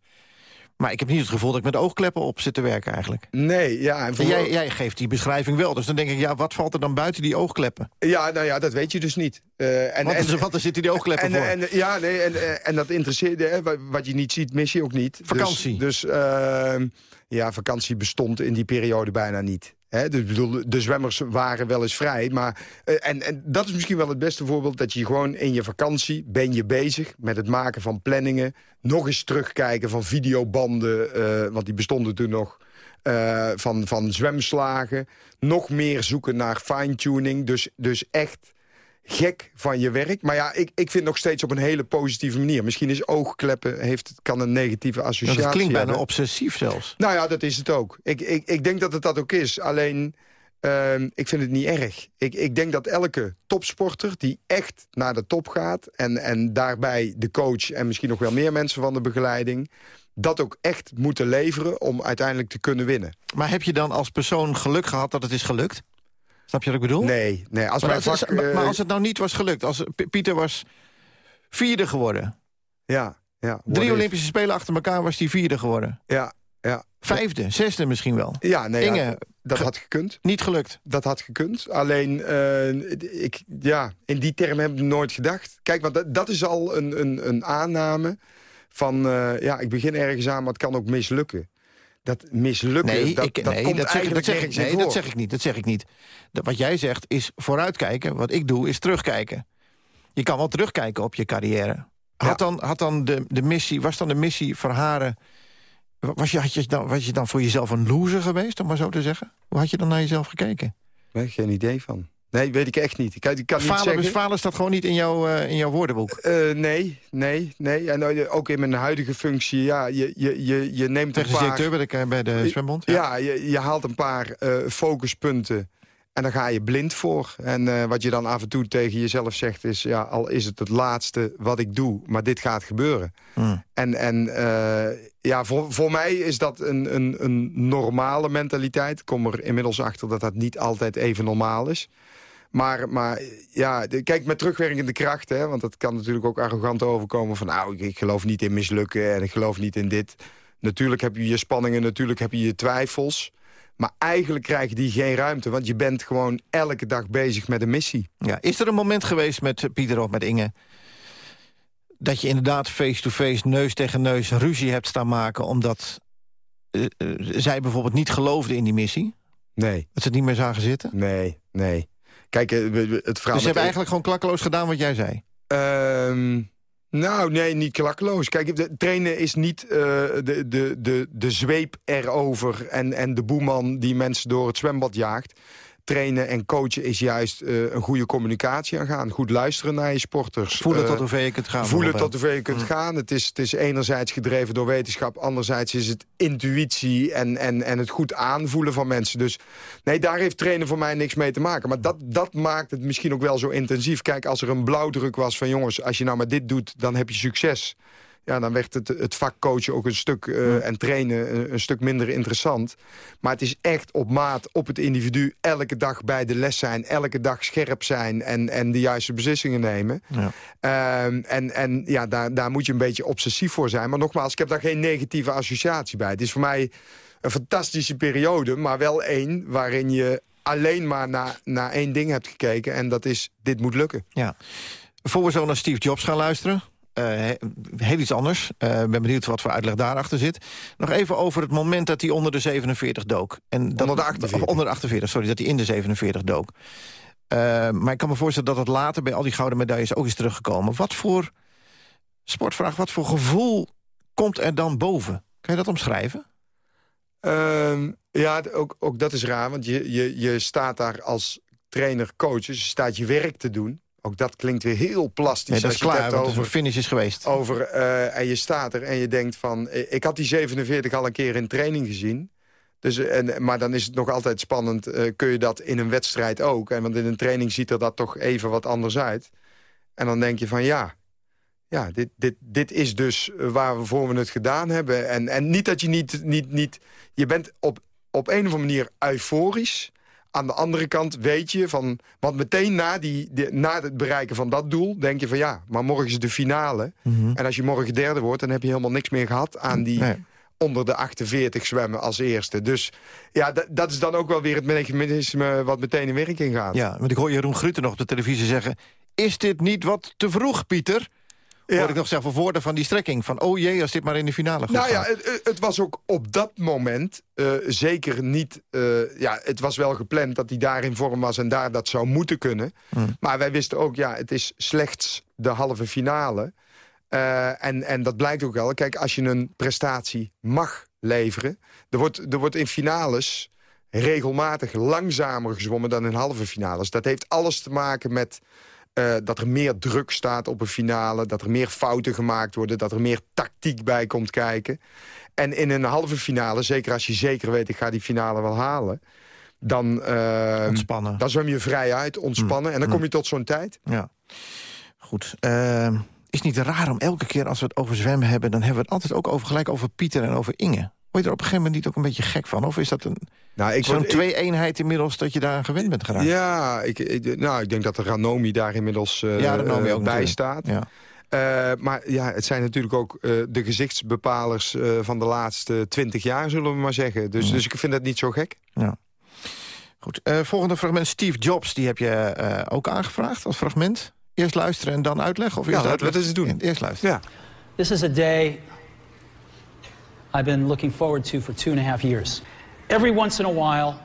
Maar ik heb niet het gevoel dat ik met oogkleppen op zit te werken eigenlijk. Nee, ja. En jij, jij geeft die beschrijving wel. Dus dan denk ik, ja, wat valt er dan buiten die oogkleppen? Ja, nou ja, dat weet je dus niet. Eh, en, Wat, en, wat er zitten die oogkleppen en, voor? en, ja, nee, en, en- dat interesseert, hè, wat- wat je niet ziet, mis je ook niet. Dus- Vakantie. Dus, ehm, ja, vakantie bestond in die periode bijna niet. Dus, bedoel, de zwemmers waren wel eens vrij. Maar, eh, en, en dat is misschien wel het beste voorbeeld... dat je gewoon in je vakantie ben je bezig met het maken van planningen. Nog eens terugkijken van videobanden, eh, want die bestonden toen nog... eh, van, van zwemslagen. Nog meer zoeken naar fine-tuning. Dus, dus echt gek van je werk. Maar ja, ik, ik vind nog steeds op een hele positieve manier. Misschien is oogkleppen, heeft, kan een negatieve associatie dat klinkt bijna hebben. obsessief zelfs. Nou ja, dat is het ook. Ik, ik, ik denk dat het dat ook is. Alleen, ehm, ik vind het niet erg. Ik, ik denk dat elke topsporter die echt naar de top gaat... En, en daarbij de coach en misschien nog wel meer mensen van de begeleiding... dat ook echt moeten leveren om uiteindelijk te kunnen winnen. Maar heb je dan als persoon geluk gehad dat het is gelukt? Snap je wat ik bedoel? Nee, nee als Maar, mijn eh, als het nou niet was gelukt, als Pieter was vierde geworden. ja, ja, Drie. Olympische Spelen achter elkaar was hij vierde geworden. Ja, ja. Vijfde, zesde misschien wel. Ja, nee, ja, dat had gekund. Niet gelukt. Dat had gekund. Alleen, eh, ik, ja, in die term heb ik nooit gedacht. Kijk, want dat, dat is al een, een, een aanname van... eh, ja, ik begin ergens aan, maar het kan ook mislukken. Dat mislukken, Nee, dat, ik, dat nee, komt dat, zeg, ik- dat, eigenlijk zeg ik, nee in dat voor. zeg ik niet. Dat zeg ik niet. Dat, wat jij zegt is vooruitkijken. Wat ik doe is terugkijken. Je kan wel terugkijken op je carrière. Had dan, had dan de, de missie, was dan de missie voor Haren... Was je, had je dan, was je dan voor jezelf een loser geweest, om maar zo te zeggen? Hoe had je dan naar jezelf gekeken? Nee, geen idee van. Nee, weet ik echt niet. Ik kan, ik kan niet Falen, zeggen... falen staat gewoon niet in, jouw eh, in jouw woordenboek. Eh, nee, nee, nee. En eh, ook in mijn huidige functie, ja, je, je, je, je neemt een paar... directeur bij de, bij de zwembond. Ja, je, je haalt een paar focuspunten en dan ga je blind voor. En wat je dan af en toe tegen jezelf zegt is... ja, al is het het laatste wat ik doe, maar dit gaat gebeuren. Hmm. En, en ja, voor, voor mij is dat een, een, een normale mentaliteit. Ik kom er inmiddels achter dat dat niet altijd even normaal is. Maar, maar ja, kijk, met terugwerkende kracht... Hè, want dat kan natuurlijk ook arrogant overkomen van... nou, ik, ik geloof niet in mislukken en ik geloof niet in dit. Natuurlijk heb je je spanningen, natuurlijk heb je je twijfels. Maar eigenlijk krijg je die geen ruimte. Want je bent gewoon elke dag bezig met een missie. Ja, is er een moment geweest met Pieter of met Inge... dat je inderdaad face-to-face, neus tegen neus... ruzie hebt staan maken omdat eh, eh, zij bijvoorbeeld niet geloofden in die missie? Nee. Dat ze het niet meer zagen zitten? Nee, nee. Kijk, eh, het verhaal... Dus ze hebben eigenlijk gewoon klakkeloos gedaan wat jij zei? Ehm, nou, nee, niet klakkeloos. Kijk, de, trainen is niet eh, de, de, de, de zweep erover... En, en de boeman die mensen door het zwembad jaagt. Trainen en coachen is juist eh, een goede communicatie aangaan. Goed luisteren naar je sporters. Voelen Eh, tot hoever je kunt gaan. Voelen tot hoever je kunt gaan. Het is, het is enerzijds gedreven door wetenschap. Anderzijds is het intuïtie en, en, en het goed aanvoelen van mensen. Dus nee, daar heeft trainen voor mij niks mee te maken. Maar dat, dat maakt het misschien ook wel zo intensief. Kijk, als er een blauwdruk was van... jongens, als je nou maar dit doet, dan heb je succes. Ja, dan werd het, het vak coachen ook een stuk... eh, en trainen een, een stuk minder interessant. Maar het is echt op maat, op het individu... elke dag bij de les zijn, elke dag scherp zijn... en, en de juiste beslissingen nemen. Ja. Ehm, en en ja, daar, daar moet je een beetje obsessief voor zijn. Maar nogmaals, ik heb daar geen negatieve associatie bij. Het is voor mij een fantastische periode, maar wel één... waarin je alleen maar naar, naar één ding hebt gekeken... en dat is, dit moet lukken. Ja. Voor we zo naar Steve Jobs gaan luisteren... eh, he- heel iets anders. Eh, Ik ben benieuwd wat voor uitleg daarachter zit. Nog even over het moment dat hij onder de 47 dook. En dat, Onder de 48. of onder de 48, sorry, dat hij in de 47 dook. Eh, maar ik kan me voorstellen dat het later bij al die gouden medailles ook is teruggekomen. Wat voor, sportvraag, wat voor gevoel komt er dan boven? Kan je dat omschrijven? Ehm, ja, ook, ook dat is raar, want je, je, je staat daar als trainer-coach... dus je staat je werk te doen. Ook dat klinkt weer heel plastisch. Nee, dat is klaar, over, finish is geweest. over eh, en je staat er en je denkt van... eh, ik had die 47 al een keer in training gezien... Dus, eh, en, maar dan is het nog altijd spannend, kun je dat in een wedstrijd ook? En want in een training ziet er dat toch even wat anders uit. En dan denk je van ja, ja, dit, dit, dit is dus waarvoor we het gedaan hebben. En, en niet dat je niet... niet, niet je bent op, op een of andere manier euforisch. Aan de andere kant weet je van... Want meteen na, die, na het bereiken van dat doel denk je van... ja, maar morgen is de finale. Mhm. En als je morgen derde wordt... dan heb je helemaal niks meer gehad aan die... onder de 48 zwemmen als eerste. Dus ja, dat is dan ook wel weer het mechanisme... wat meteen in werking gaat. Ja, want ik hoor Jeroen Grutte nog op de televisie zeggen... is dit niet wat te vroeg, Pieter? Ja. Hoor ik nog voor woorden van die strekking. Van, oh jee, als dit maar in de finale gaat. Nou ja, het, het, was ook op dat moment uh, zeker niet... Uh, ja, het was wel gepland dat hij daar in vorm was en daar dat zou moeten kunnen. Hmm. Maar wij wisten ook, ja, het is slechts de halve finale. Uh, en, en dat blijkt ook wel. Kijk, als je een prestatie mag leveren... Er wordt, er wordt in finales regelmatig langzamer gezwommen dan in halve finales. Dat heeft alles te maken met... Uh, dat er meer druk staat op een finale, dat er meer fouten gemaakt worden... dat er meer tactiek bij komt kijken. En in een halve finale, zeker als je zeker weet... ik ga die finale wel halen... dan, uh, ontspannen. dan zwem je vrij uit, ontspannen... en dan kom je tot zo'n tijd. Ja, goed. Uh, is niet raar om elke keer als we het over zwemmen hebben... dan hebben we het altijd ook over, gelijk over Pieter en over Inge. Word je er op een gegeven moment niet ook een beetje gek van? Of is dat een nou, zo'n twee-eenheid inmiddels dat je daar aan gewend bent geraakt? Ja, ik, ik, nou, ik denk dat de Ranomi daar inmiddels uh, ja, Ranomi ook bij staat. Ja. Uh, maar ja, het zijn natuurlijk ook uh, de gezichtsbepalers uh, van de laatste twintig jaar, zullen we maar zeggen. Dus, ja. dus ik vind dat niet zo gek. Ja. Goed, volgende fragment. Steve Jobs, die heb je ook aangevraagd als fragment. Eerst luisteren en dan uitleggen? Of eerst ja, uitleggen? dat is het doen. Eerst luisteren. Ja. This is a day I've been looking forward to for two and a half years. Every once in a while,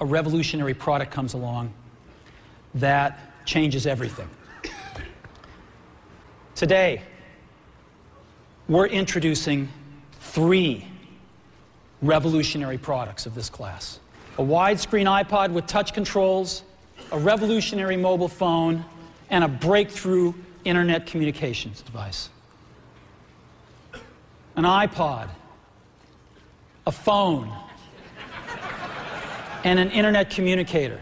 a revolutionary product comes along that changes everything. Today, we're introducing three revolutionary products of this class. A widescreen iPod with touch controls, a revolutionary mobile phone, and a breakthrough internet communications device. An iPod, a phone, and an internet communicator.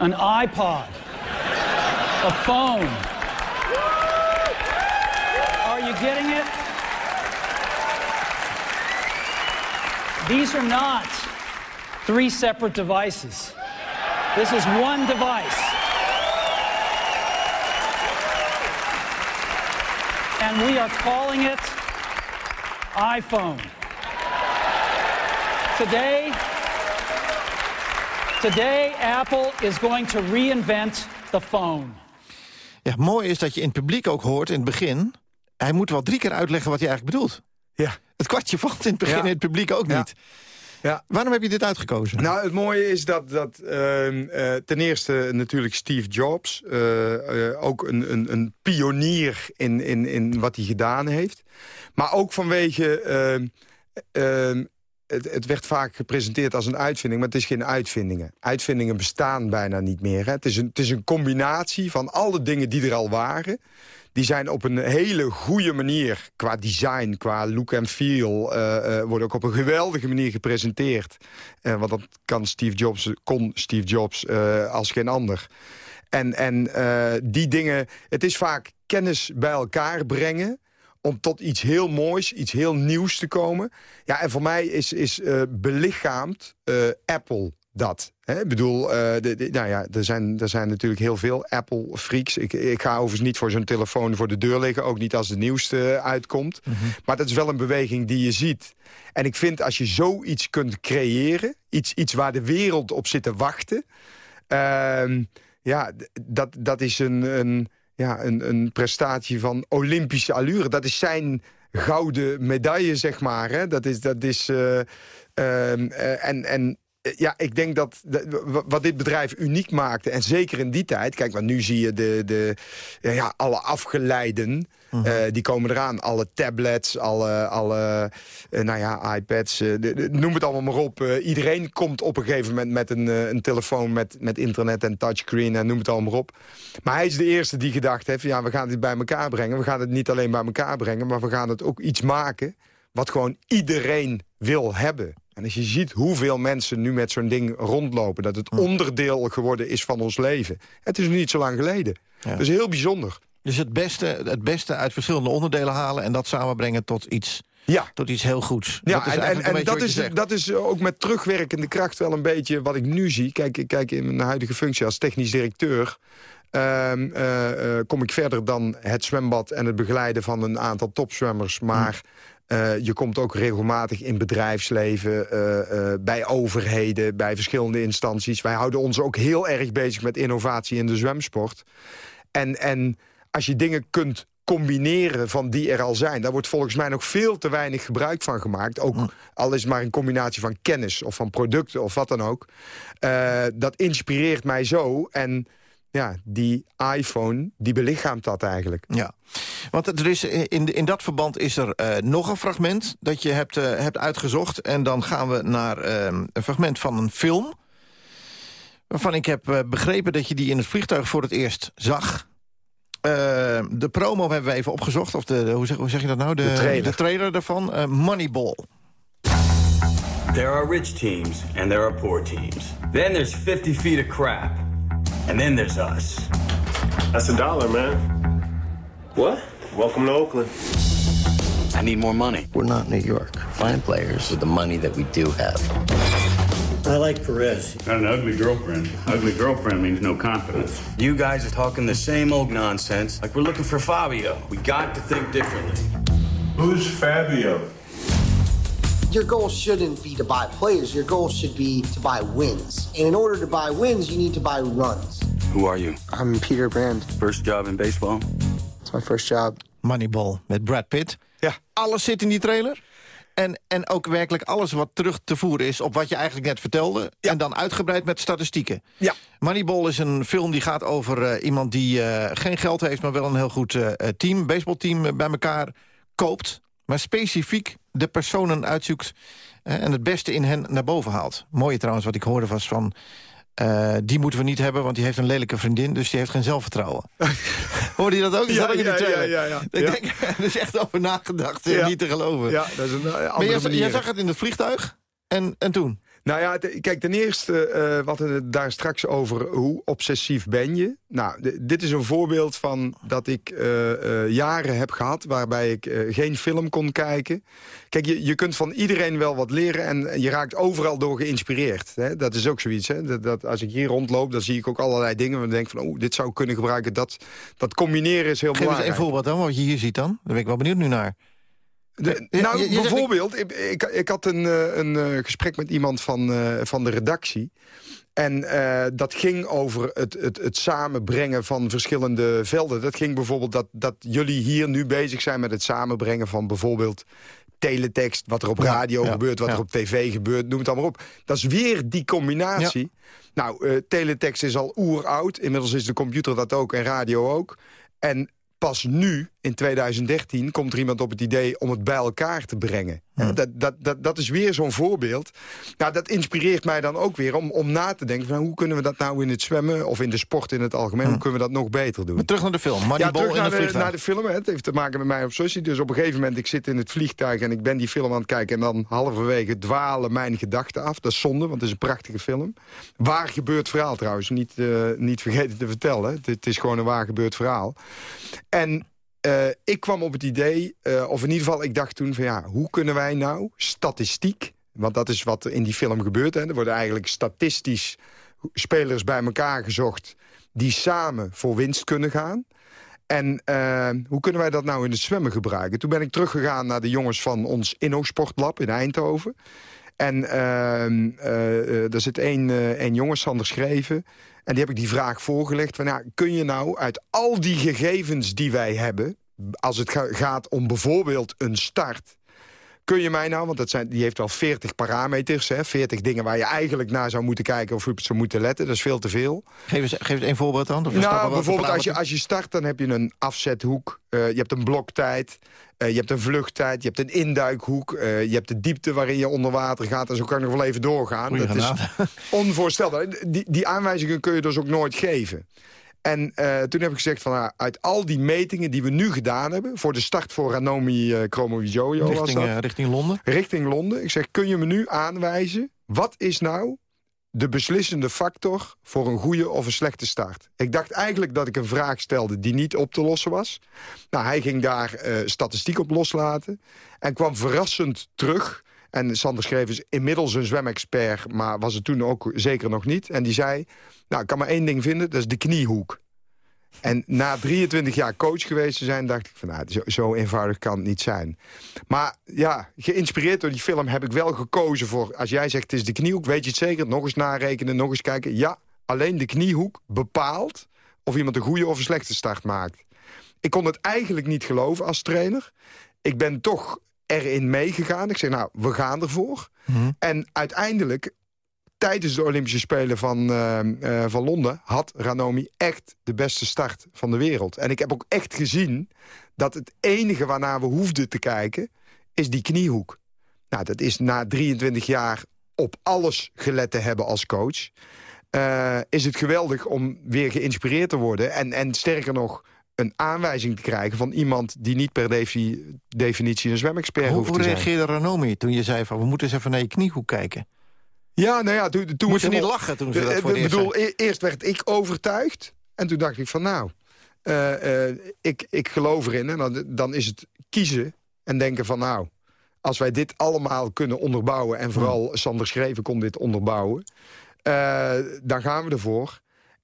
An iPod, a phone. Are you getting it? These are not three separate devices. This is one device. And we are calling it iPhone. Today, today Apple is going to reinvent the phone. Ja, mooi is dat je in het publiek ook hoort in het begin... hij moet wel drie keer uitleggen wat hij eigenlijk bedoelt. Ja. Het kwartje valt in het begin Ja. in het publiek ook Ja. niet. Ja. Waarom heb je dit uitgekozen? Nou, het mooie is dat, dat ehm, eh, ten eerste natuurlijk Steve Jobs... eh, eh, ook een, een, een pionier in, in, in wat hij gedaan heeft. Maar ook vanwege... ehm, ehm, het, het werd vaak gepresenteerd als een uitvinding, maar het is geen uitvindingen. Uitvindingen bestaan bijna niet meer. Hè. Het, is een, het is een combinatie van alle dingen die er al waren. Die zijn op een hele goede manier, qua design, qua look en feel... eh, eh, worden ook op een geweldige manier gepresenteerd. Eh, want dat kan Steve Jobs, kon Steve Jobs als geen ander. En, en die dingen, het is vaak kennis bij elkaar brengen om tot iets heel moois, iets heel nieuws te komen. Ja, en voor mij is, is eh, belichaamd eh, Apple dat. Hè? Ik bedoel, eh, de, de- nou ja, er, zijn, er zijn natuurlijk heel veel Apple-freaks. Ik, ik ga overigens niet voor zo'n telefoon voor de deur liggen. Ook niet als de nieuwste uitkomt. Maar dat is wel een beweging die je ziet. En ik vind als je zoiets kunt creëren... iets, iets waar de wereld op zit te wachten... ehm, ja, dat, dat is een, een, ja, een, een prestatie van Olympische allure. Dat is zijn gouden medaille, zeg maar. Hè? Dat is... Dat is eh, ehm, eh, en, en eh, ja, ik denk dat, wat dit bedrijf uniek maakte... en zeker in die tijd... kijk, want nu zie je de, de, ja, alle afgeleiden... eh, die komen eraan. Alle tablets, alle, alle eh, nou ja, iPads, eh, de- de- noem het allemaal maar op. Iedereen komt op een gegeven moment met een, een telefoon met, met internet en touchscreen en noem het allemaal maar op. Maar hij is de eerste die gedacht heeft... ja, we gaan dit bij elkaar brengen. We gaan het niet alleen bij elkaar brengen... maar we gaan het ook iets maken wat gewoon iedereen wil hebben. En als je ziet hoeveel mensen nu met zo'n ding rondlopen... dat het onderdeel geworden is van ons leven. Het is nog niet zo lang geleden. Ja. Dat is heel bijzonder. Dus het beste, het beste uit verschillende onderdelen halen... en dat samenbrengen tot iets, ja. tot iets heel goeds. Ja, dat en, en, en dat, is, dat is ook met terugwerkende kracht wel een beetje wat ik nu zie. Kijk, kijk in mijn huidige functie als technisch directeur... Um, uh, kom ik verder dan het zwembad en het begeleiden van een aantal topzwemmers. Maar uh, je komt ook regelmatig in bedrijfsleven, bij overheden, bij verschillende instanties. Wij houden ons ook heel erg bezig met innovatie in de zwemsport. En, en als je dingen kunt combineren van die er al zijn. Daar wordt volgens mij nog veel te weinig gebruik van gemaakt. Ook al is het maar een combinatie van kennis of van producten of wat dan ook. Uh, dat inspireert mij zo en ja, die iPhone, die belichaamt dat eigenlijk. Ja, want er is, in, in dat verband is er uh, nog een fragment dat je hebt, uh, hebt uitgezocht. En dan gaan we naar uh, een fragment van een film... waarvan ik heb begrepen dat je die in het vliegtuig voor het eerst zag. De promo hebben we even opgezocht, of de, hoe, zeg, hoe zeg je dat nou? De, de trailer. De trailer daarvan, Moneyball. There are rich teams and there are poor teams. Then there's 50 feet of crap. And then there's us. That's a dollar, man. What? Welcome to Oakland. I need more money. We're not New York. Find players with the money that we do have. I like Perez. Got an ugly girlfriend. Ugly girlfriend means no confidence. You guys are talking the same old nonsense like we're looking for Fabio. We got to think differently. Who's Fabio? Your goal shouldn't be to buy players. Your goal should be to buy wins. And in order to buy wins, you need to buy runs. Who are you? I'm Peter Brand. First job in baseball? It's my first job. Moneyball met Brad Pitt. Ja. Alles zit in die trailer. En, en ook werkelijk alles wat terug te voeren is op wat je eigenlijk net vertelde. Ja. En dan uitgebreid met statistieken. Ja. Moneyball is een film die gaat over uh, iemand die uh, geen geld heeft... maar wel een heel goed uh, team, baseballteam bij elkaar koopt. Maar specifiek de personen uitzoekt en het beste in hen naar boven haalt. Mooie trouwens, wat ik hoorde was van... Uh, die moeten we niet hebben, want die heeft een lelijke vriendin... dus die heeft geen zelfvertrouwen. Hoorde je dat ook? Ja, ja, ja, ja, ja, Ik denk, er is echt over nagedacht, ja. niet te geloven. Ja, dat is een andere maar jij, jij zag het in het vliegtuig en, en toen? Nou ja, kijk, ten eerste, uh, we hadden het daar straks over hoe obsessief ben je. Nou, dit is een voorbeeld van dat ik uh, uh, jaren heb gehad... waarbij ik geen film kon kijken. Kijk, je, je kunt van iedereen wel wat leren... en je raakt overal door geïnspireerd. Hè? Dat is ook zoiets. Hè? Dat, dat, als ik hier rondloop, dan zie ik ook allerlei dingen... waar ik denk van, oh, dit zou ik kunnen gebruiken. Dat, dat combineren is heel Geef belangrijk. Geef eens een voorbeeld dan, wat je hier ziet dan. Daar ben ik wel benieuwd nu naar. De, nou, je, je bijvoorbeeld, ik, ik, ik, had een, een gesprek met iemand van, van de redactie. En uh, dat ging over het, het, het samenbrengen van verschillende velden. Dat ging bijvoorbeeld dat, dat jullie hier nu bezig zijn met het samenbrengen van bijvoorbeeld teletext, wat er op radio ja, gebeurt, wat ja. er op tv gebeurt, noem het allemaal op. Dat is weer die combinatie. Ja. Nou, uh, teletext is al oeroud. Inmiddels is de computer dat ook en radio ook. En pas nu, in 2013, komt er iemand op het idee om het bij elkaar te brengen. Dat, dat, dat, dat is weer zo'n voorbeeld. Nou, dat inspireert mij dan ook weer om, om na te denken... Van, hoe kunnen we dat nou in het zwemmen of in de sport in het algemeen... Hoe kunnen we dat nog beter doen? Maar terug naar de film, ja, terug naar de, naar de film. Hè. Het heeft te maken met mijn obsessie. Dus op een gegeven moment, ik zit in het vliegtuig... en ik ben die film aan het kijken... en dan halverwege dwalen mijn gedachten af. Dat is zonde, want het is een prachtige film. Waar gebeurt verhaal trouwens, niet, uh, niet vergeten te vertellen. Het, het is gewoon een waar gebeurd verhaal. En uh, ik kwam op het idee, uh, of in ieder geval, ik dacht toen van ja, hoe kunnen wij nou statistiek, want dat is wat in die film gebeurt, hè, er worden eigenlijk statistisch spelers bij elkaar gezocht die samen voor winst kunnen gaan. En uh, hoe kunnen wij dat nou in het zwemmen gebruiken? Toen ben ik teruggegaan naar de jongens van ons Inno-sportlab in Eindhoven. En uh, er zit één, één jongen, Sander Schreven... En die heb ik die vraag voorgelegd. Van, kun je nou uit al die gegevens die wij hebben... als het gaat om bijvoorbeeld een start... kun je mij nou, want dat zijn, die heeft wel 40 parameters... Hè, 40 dingen waar je eigenlijk naar zou moeten kijken... of op zou moeten letten, dat is veel te veel. Geef eens, geef eens een voorbeeld dan. Of nou, bijvoorbeeld als je, als je start, dan heb je een afzethoek... Uh, je hebt een bloktijd, uh, je hebt een vluchttijd, je hebt een induikhoek... Uh, je hebt de diepte waarin je onder water gaat. En zo kan ik nog wel even doorgaan. Goeie dat genade. is onvoorstelbaar. Die, die aanwijzingen kun je dus ook nooit geven. En uh, toen heb ik gezegd van uh, uit al die metingen die we nu gedaan hebben... voor de start voor Ranomi uh, Kromowidjojo was richting, dat. richting Londen? Richting Londen. Ik zeg, kun je me nu aanwijzen... wat is nou de beslissende factor voor een goede of een slechte start? Ik dacht eigenlijk dat ik een vraag stelde die niet op te lossen was. Nou, hij ging daar uh, statistiek op loslaten en kwam verrassend terug... En Sander Schreef is inmiddels een zwemexpert, maar was het toen ook zeker nog niet. En die zei, nou, ik kan maar één ding vinden, dat is de kniehoek. En na 23 jaar coach geweest te zijn, dacht ik van... Nou, zo, zo, eenvoudig kan het niet zijn. Maar ja, geïnspireerd door die film heb ik wel gekozen voor... als jij zegt het is de kniehoek, weet je het zeker? Nog eens narekenen, nog eens kijken. Ja, alleen de kniehoek bepaalt of iemand een goede of een slechte start maakt. Ik kon het eigenlijk niet geloven als trainer. Ik ben toch erin meegegaan. Ik zeg, nou, we gaan ervoor. Mhm. En uiteindelijk tijdens de Olympische Spelen van, uh, uh, van Londen... had Ranomi echt de beste start van de wereld. En ik heb ook echt gezien dat het enige waarnaar we hoefden te kijken... is die kniehoek. Nou, dat is na 23 jaar op alles gelet te hebben als coach... Uh, is het geweldig om weer geïnspireerd te worden. En, en sterker nog, een aanwijzing te krijgen van iemand... die niet per definitie een zwemexpert hoeft te zijn. Hoe reageerde Ranomi toen je zei van... we moeten eens even naar je kniehoek kijken? Ja, nou ja, toen, toen Moest je niet lachen toen ze dat voor Ik bedoel, e- eerst werd ik overtuigd. En toen dacht ik van nou, uh, uh, ik, ik geloof erin. En dan, dan is het kiezen en denken van nou... als wij dit allemaal kunnen onderbouwen... en vooral Sander Schreven kon dit onderbouwen... Uh, dan gaan we ervoor.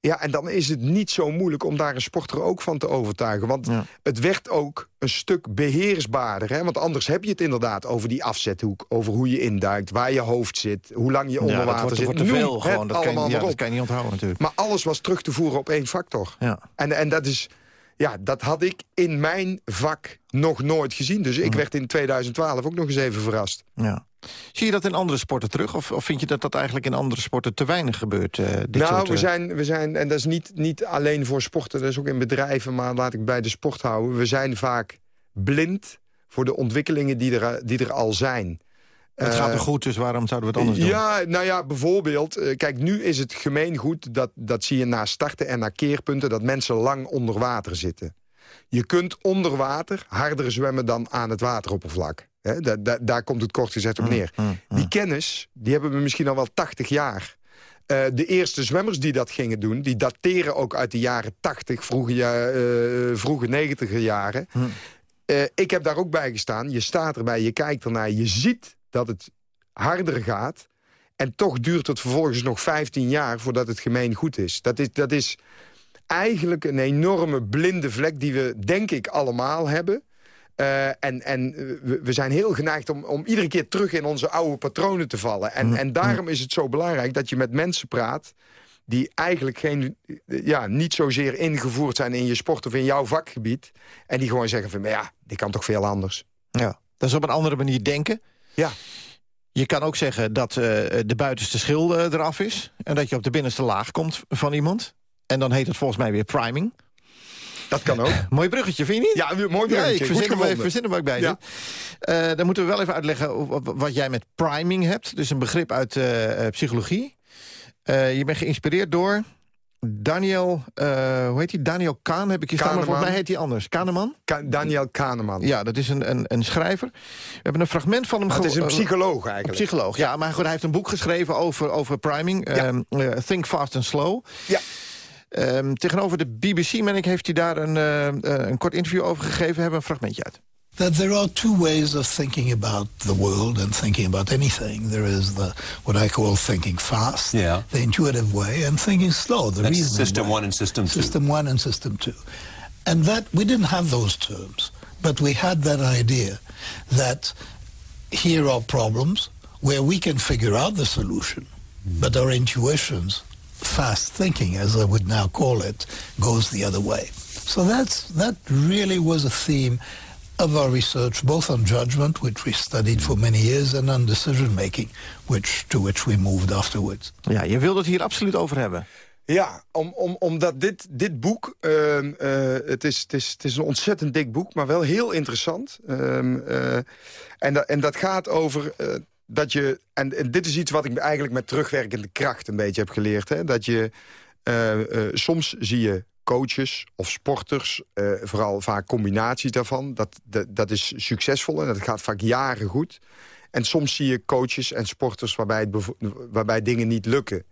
Ja, en dan is het niet zo moeilijk om daar een sporter ook van te overtuigen. Want het werd ook een stuk beheersbaarder. Hè? Want anders heb je het inderdaad over die afzethoek. Over hoe je induikt, waar je hoofd zit, hoe lang je onder water wordt, zit. Wordt te veel gewoon, dat kan, ja, dat kan je niet onthouden natuurlijk. Maar alles was terug te voeren op één factor. Ja. En, en dat is ja, dat had ik in mijn vak nog nooit gezien. Dus ik werd in 2012 ook nog eens even verrast. Ja. Zie je dat in andere sporten terug? Of, of vind je dat dat eigenlijk in andere sporten te weinig gebeurt? Uh, dit nou, soort, we, zijn, we zijn, en dat is niet, niet alleen voor sporten, dat is ook in bedrijven... maar laat ik bij de sport houden. We zijn vaak blind voor de ontwikkelingen die er, die er al zijn. Het gaat er goed, dus waarom zouden we het anders doen? Ja, nou ja, bijvoorbeeld... Eh, kijk, nu is het gemeengoed, dat, dat zie je na starten en na keerpunten... dat mensen lang onder water zitten. Je kunt onder water harder zwemmen dan aan het wateroppervlak. He, daar komt het kort gezet op mm, neer. Mm, mm. Die kennis, die hebben we misschien al wel 80 jaar. Uh, de eerste zwemmers die dat gingen doen... die dateren ook uit de jaren 80, vroege, uh, vroege 90 jaren. Uh, ik heb daar ook bij gestaan. Je staat erbij, je kijkt ernaar, je ziet dat het harder gaat. En toch duurt het vervolgens nog 15 jaar voordat het gemeen goed is. Dat is, dat is eigenlijk een enorme blinde vlek die we, denk ik, allemaal hebben. Uh, en en we, we, zijn heel geneigd om, om iedere keer terug in onze oude patronen te vallen. En, mm. en daarom is het zo belangrijk dat je met mensen praat... die eigenlijk geen, ja, niet zozeer ingevoerd zijn in je sport of in jouw vakgebied. En die gewoon zeggen van, ja, dit kan toch veel anders. Ja, dat is op een andere manier denken. Ja. Je kan ook zeggen dat uh, de buitenste schil uh, eraf is... en dat je op de binnenste laag komt van iemand. En dan heet het volgens mij weer priming. Dat kan ook. mooi bruggetje, vind je niet? Ja, mooi bruggetje. Ja, ik verzin hem, ook bij ja. Uh, dan moeten we wel even uitleggen wat jij met priming hebt. Dus een begrip uit uh, psychologie. Uh, je bent geïnspireerd door Daniel, uh, hoe heet hij? Daniel Kahn heb ik je staan, maar volgens mij heet hij anders. Kahneman? Ka Daniel Kahneman. Ja, dat is een, een, een schrijver. We hebben een fragment van hem... Het is een psycholoog eigenlijk. Een psycholoog, ja. Maar goed, hij heeft een boek geschreven over, over priming. Ja. Um, uh, Think Fast and Slow. Ja. Um, tegenover de BBC, men ik, heeft hij daar een, uh, een kort interview over gegeven. We hebben een fragmentje uit. that there are two ways of thinking about the world and thinking about anything. There is the what I call thinking fast, yeah. the intuitive way, and thinking slow, the That's reasoning system way. one and system two. System one and system two. And that we didn't have those terms, but we had that idea that here are problems where we can figure out the solution, mm. but our intuitions, fast thinking, as I would now call it, goes the other way. So that's that really was a theme of our research, both on judgment, which we studied for many years, and on decision making, which to which we moved afterwards. Ja, je wilde het hier absoluut over hebben. Ja, om, om, omdat dit, dit boek, uh, uh, het, is, het, is, het is een ontzettend dik boek, maar wel heel interessant. Uh, en, dat, en dat gaat over eh, dat je, en, en, dit is iets wat ik eigenlijk met terugwerkende kracht een beetje heb geleerd. Hè, dat je, eh, soms zie je coaches of sporters, uh, vooral vaak combinaties daarvan. Dat, dat, is succesvol en dat gaat vaak jaren goed. En soms zie je coaches en sporters waarbij, waarbij dingen niet lukken.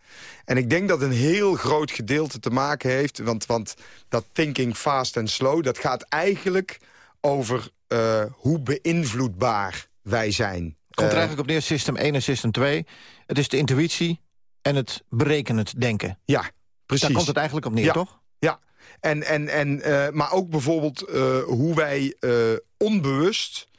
En ik denk dat een heel groot gedeelte te maken heeft... want, want dat thinking fast and slow... dat gaat eigenlijk over eh, hoe beïnvloedbaar wij zijn. Het komt er Eh, eigenlijk op neer, system 1 en system 2. Het is de intuïtie en het berekenend denken. Ja, precies. Daar komt het eigenlijk op neer, Ja. toch? Ja, en, en, en, eh, maar ook bijvoorbeeld eh, hoe wij onbewust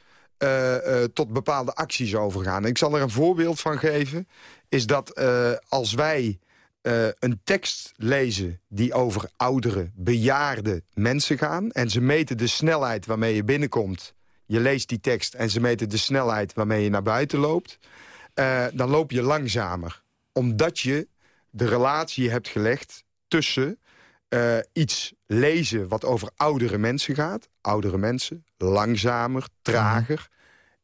tot bepaalde acties overgaan. Ik zal er een voorbeeld van geven. Is dat als wij een tekst lezen die over oudere, bejaarde mensen gaan... en ze meten de snelheid waarmee je binnenkomt... je leest die tekst en ze meten de snelheid waarmee je naar buiten loopt... eh, dan loop je langzamer. Omdat je de relatie hebt gelegd tussen eh, iets lezen wat over oudere mensen gaat. Oudere mensen, langzamer, trager.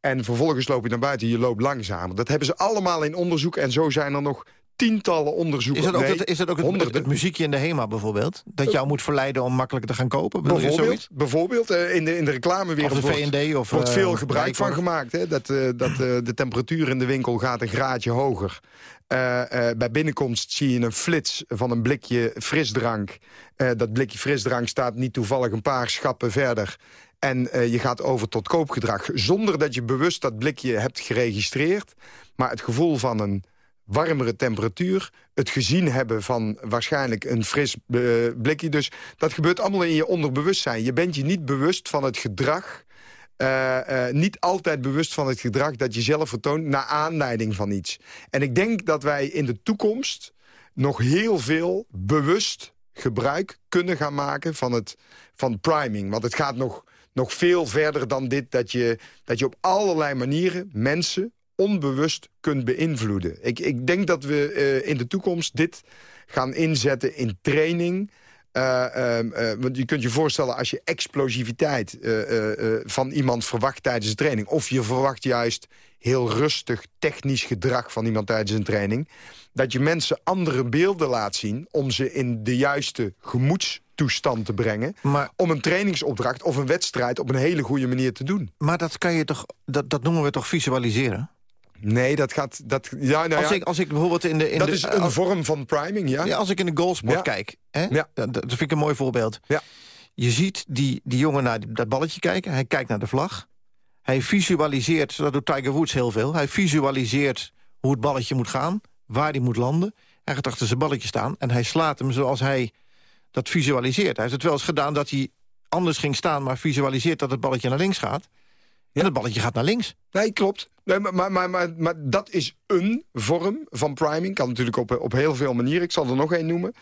En vervolgens loop je naar buiten, je loopt langzamer. Dat hebben ze allemaal in onderzoek. En zo zijn er nog tientallen onderzoeken. Is dat ook, Nee, het, is dat ook het, het, muziekje in de HEMA bijvoorbeeld? Dat jou moet verleiden om makkelijker te gaan kopen? Bijvoorbeeld, bijvoorbeeld eh, in de, in de reclamewereld Of de of, wordt eh, veel gebruik van gemaakt. Hè? Dat, eh, dat de temperatuur in de winkel gaat een graadje hoger. Eh, bij binnenkomst zie je een flits van een blikje frisdrank. Dat blikje frisdrank staat niet toevallig een paar schappen verder. En je gaat over tot koopgedrag. Zonder dat je bewust dat blikje hebt geregistreerd. Maar het gevoel van een warmere temperatuur. Het gezien hebben van waarschijnlijk een fris eh, blikje. Dus dat gebeurt allemaal in je onderbewustzijn. Je bent je niet bewust van het gedrag... eh, eh, niet altijd bewust van het gedrag dat je zelf vertoont... naar aanleiding van iets. En ik denk dat wij in de toekomst nog heel veel bewust gebruik kunnen gaan maken van, het, van priming. Want het gaat nog, nog veel verder dan dit... Dat je, dat je op allerlei manieren mensen onbewust kunt beïnvloeden. Ik, ik denk dat we eh, in de toekomst dit gaan inzetten in training... Eh, ehm, eh, want je kunt je voorstellen als je explosiviteit van iemand verwacht tijdens een training... of je verwacht juist heel rustig technisch gedrag van iemand tijdens een training... dat je mensen andere beelden laat zien om ze in de juiste gemoedstoestand te brengen... om een trainingsopdracht of een wedstrijd op een hele goede manier te doen. Maar dat kan je toch, dat, dat noemen we toch visualiseren? Nee, dat gaat... Dat, ja, nou als, ja, ik, als ik bijvoorbeeld in de... In dat de, is een als- vorm van priming, ja. Ja, als ik in de goalsport Ja. kijk, hè? Ja. Dat, dat vind ik een mooi voorbeeld. Ja. Je ziet die, die jongen naar dat balletje kijken. Hij kijkt naar de vlag. Hij visualiseert, dat doet Tiger Woods heel veel... hij visualiseert hoe het balletje moet gaan, waar hij moet landen. Hij gaat achter zijn balletje staan en hij slaat hem zoals hij dat visualiseert. Hij heeft het wel eens gedaan dat hij anders ging staan... maar visualiseert dat het balletje naar links gaat. En het balletje gaat naar links. Nee, klopt. Nee, maar, maar, maar, maar, maar dat is een vorm van priming. Kan natuurlijk op, op heel veel manieren. Ik zal er nog één noemen.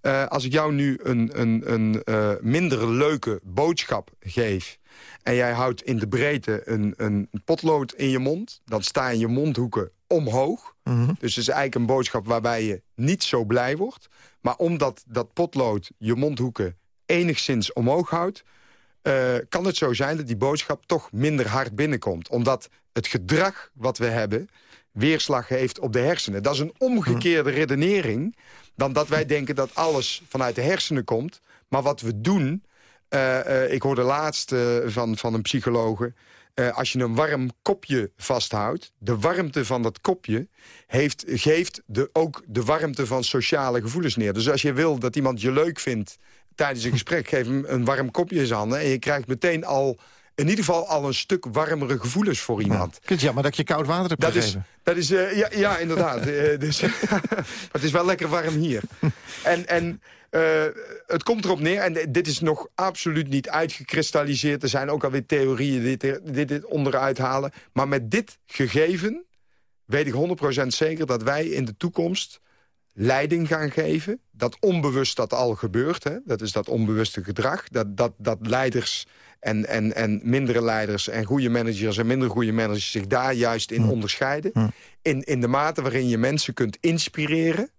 Eh, als ik jou nu een, een, een eh, minder leuke boodschap geef... en jij houdt in de breedte een, een potlood in je mond... dan staan je mondhoeken omhoog. Mhm. Dus het is eigenlijk een boodschap waarbij je niet zo blij wordt. Maar omdat dat potlood je mondhoeken enigszins omhoog houdt... eh, kan het zo zijn dat die boodschap toch minder hard binnenkomt. Omdat het gedrag wat we hebben weerslag heeft op de hersenen. Dat is een omgekeerde redenering dan dat wij denken dat alles vanuit de hersenen komt. Maar wat we doen... eh, eh, ik hoorde laatst van, van een psychologe... eh, als je een warm kopje vasthoudt... de warmte van dat kopje heeft, geeft de, ook de warmte van sociale gevoelens neer. Dus als je wil dat iemand je leuk vindt tijdens een gesprek... geef hem een warm kopje in zijn handen... en je krijgt meteen al, in ieder geval al een stuk warmere gevoelens voor iemand. Het is jammer dat je koud water hebt Dat is, dat is eh, ja, ja, inderdaad. Eh, dus, maar het is wel lekker warm hier. En, en eh, het komt erop neer, en dit is nog absoluut niet uitgekristalliseerd. Er zijn ook alweer theorieën die dit, dit, dit onderuit halen. Maar met dit gegeven weet ik 100% zeker dat wij in de toekomst leiding gaan geven. Dat onbewust dat al gebeurt. Hè? Dat is dat onbewuste gedrag. Dat, dat, dat leiders en, en, en mindere leiders en goede managers en minder goede managers zich daar juist in onderscheiden. In, in de mate waarin je mensen kunt inspireren.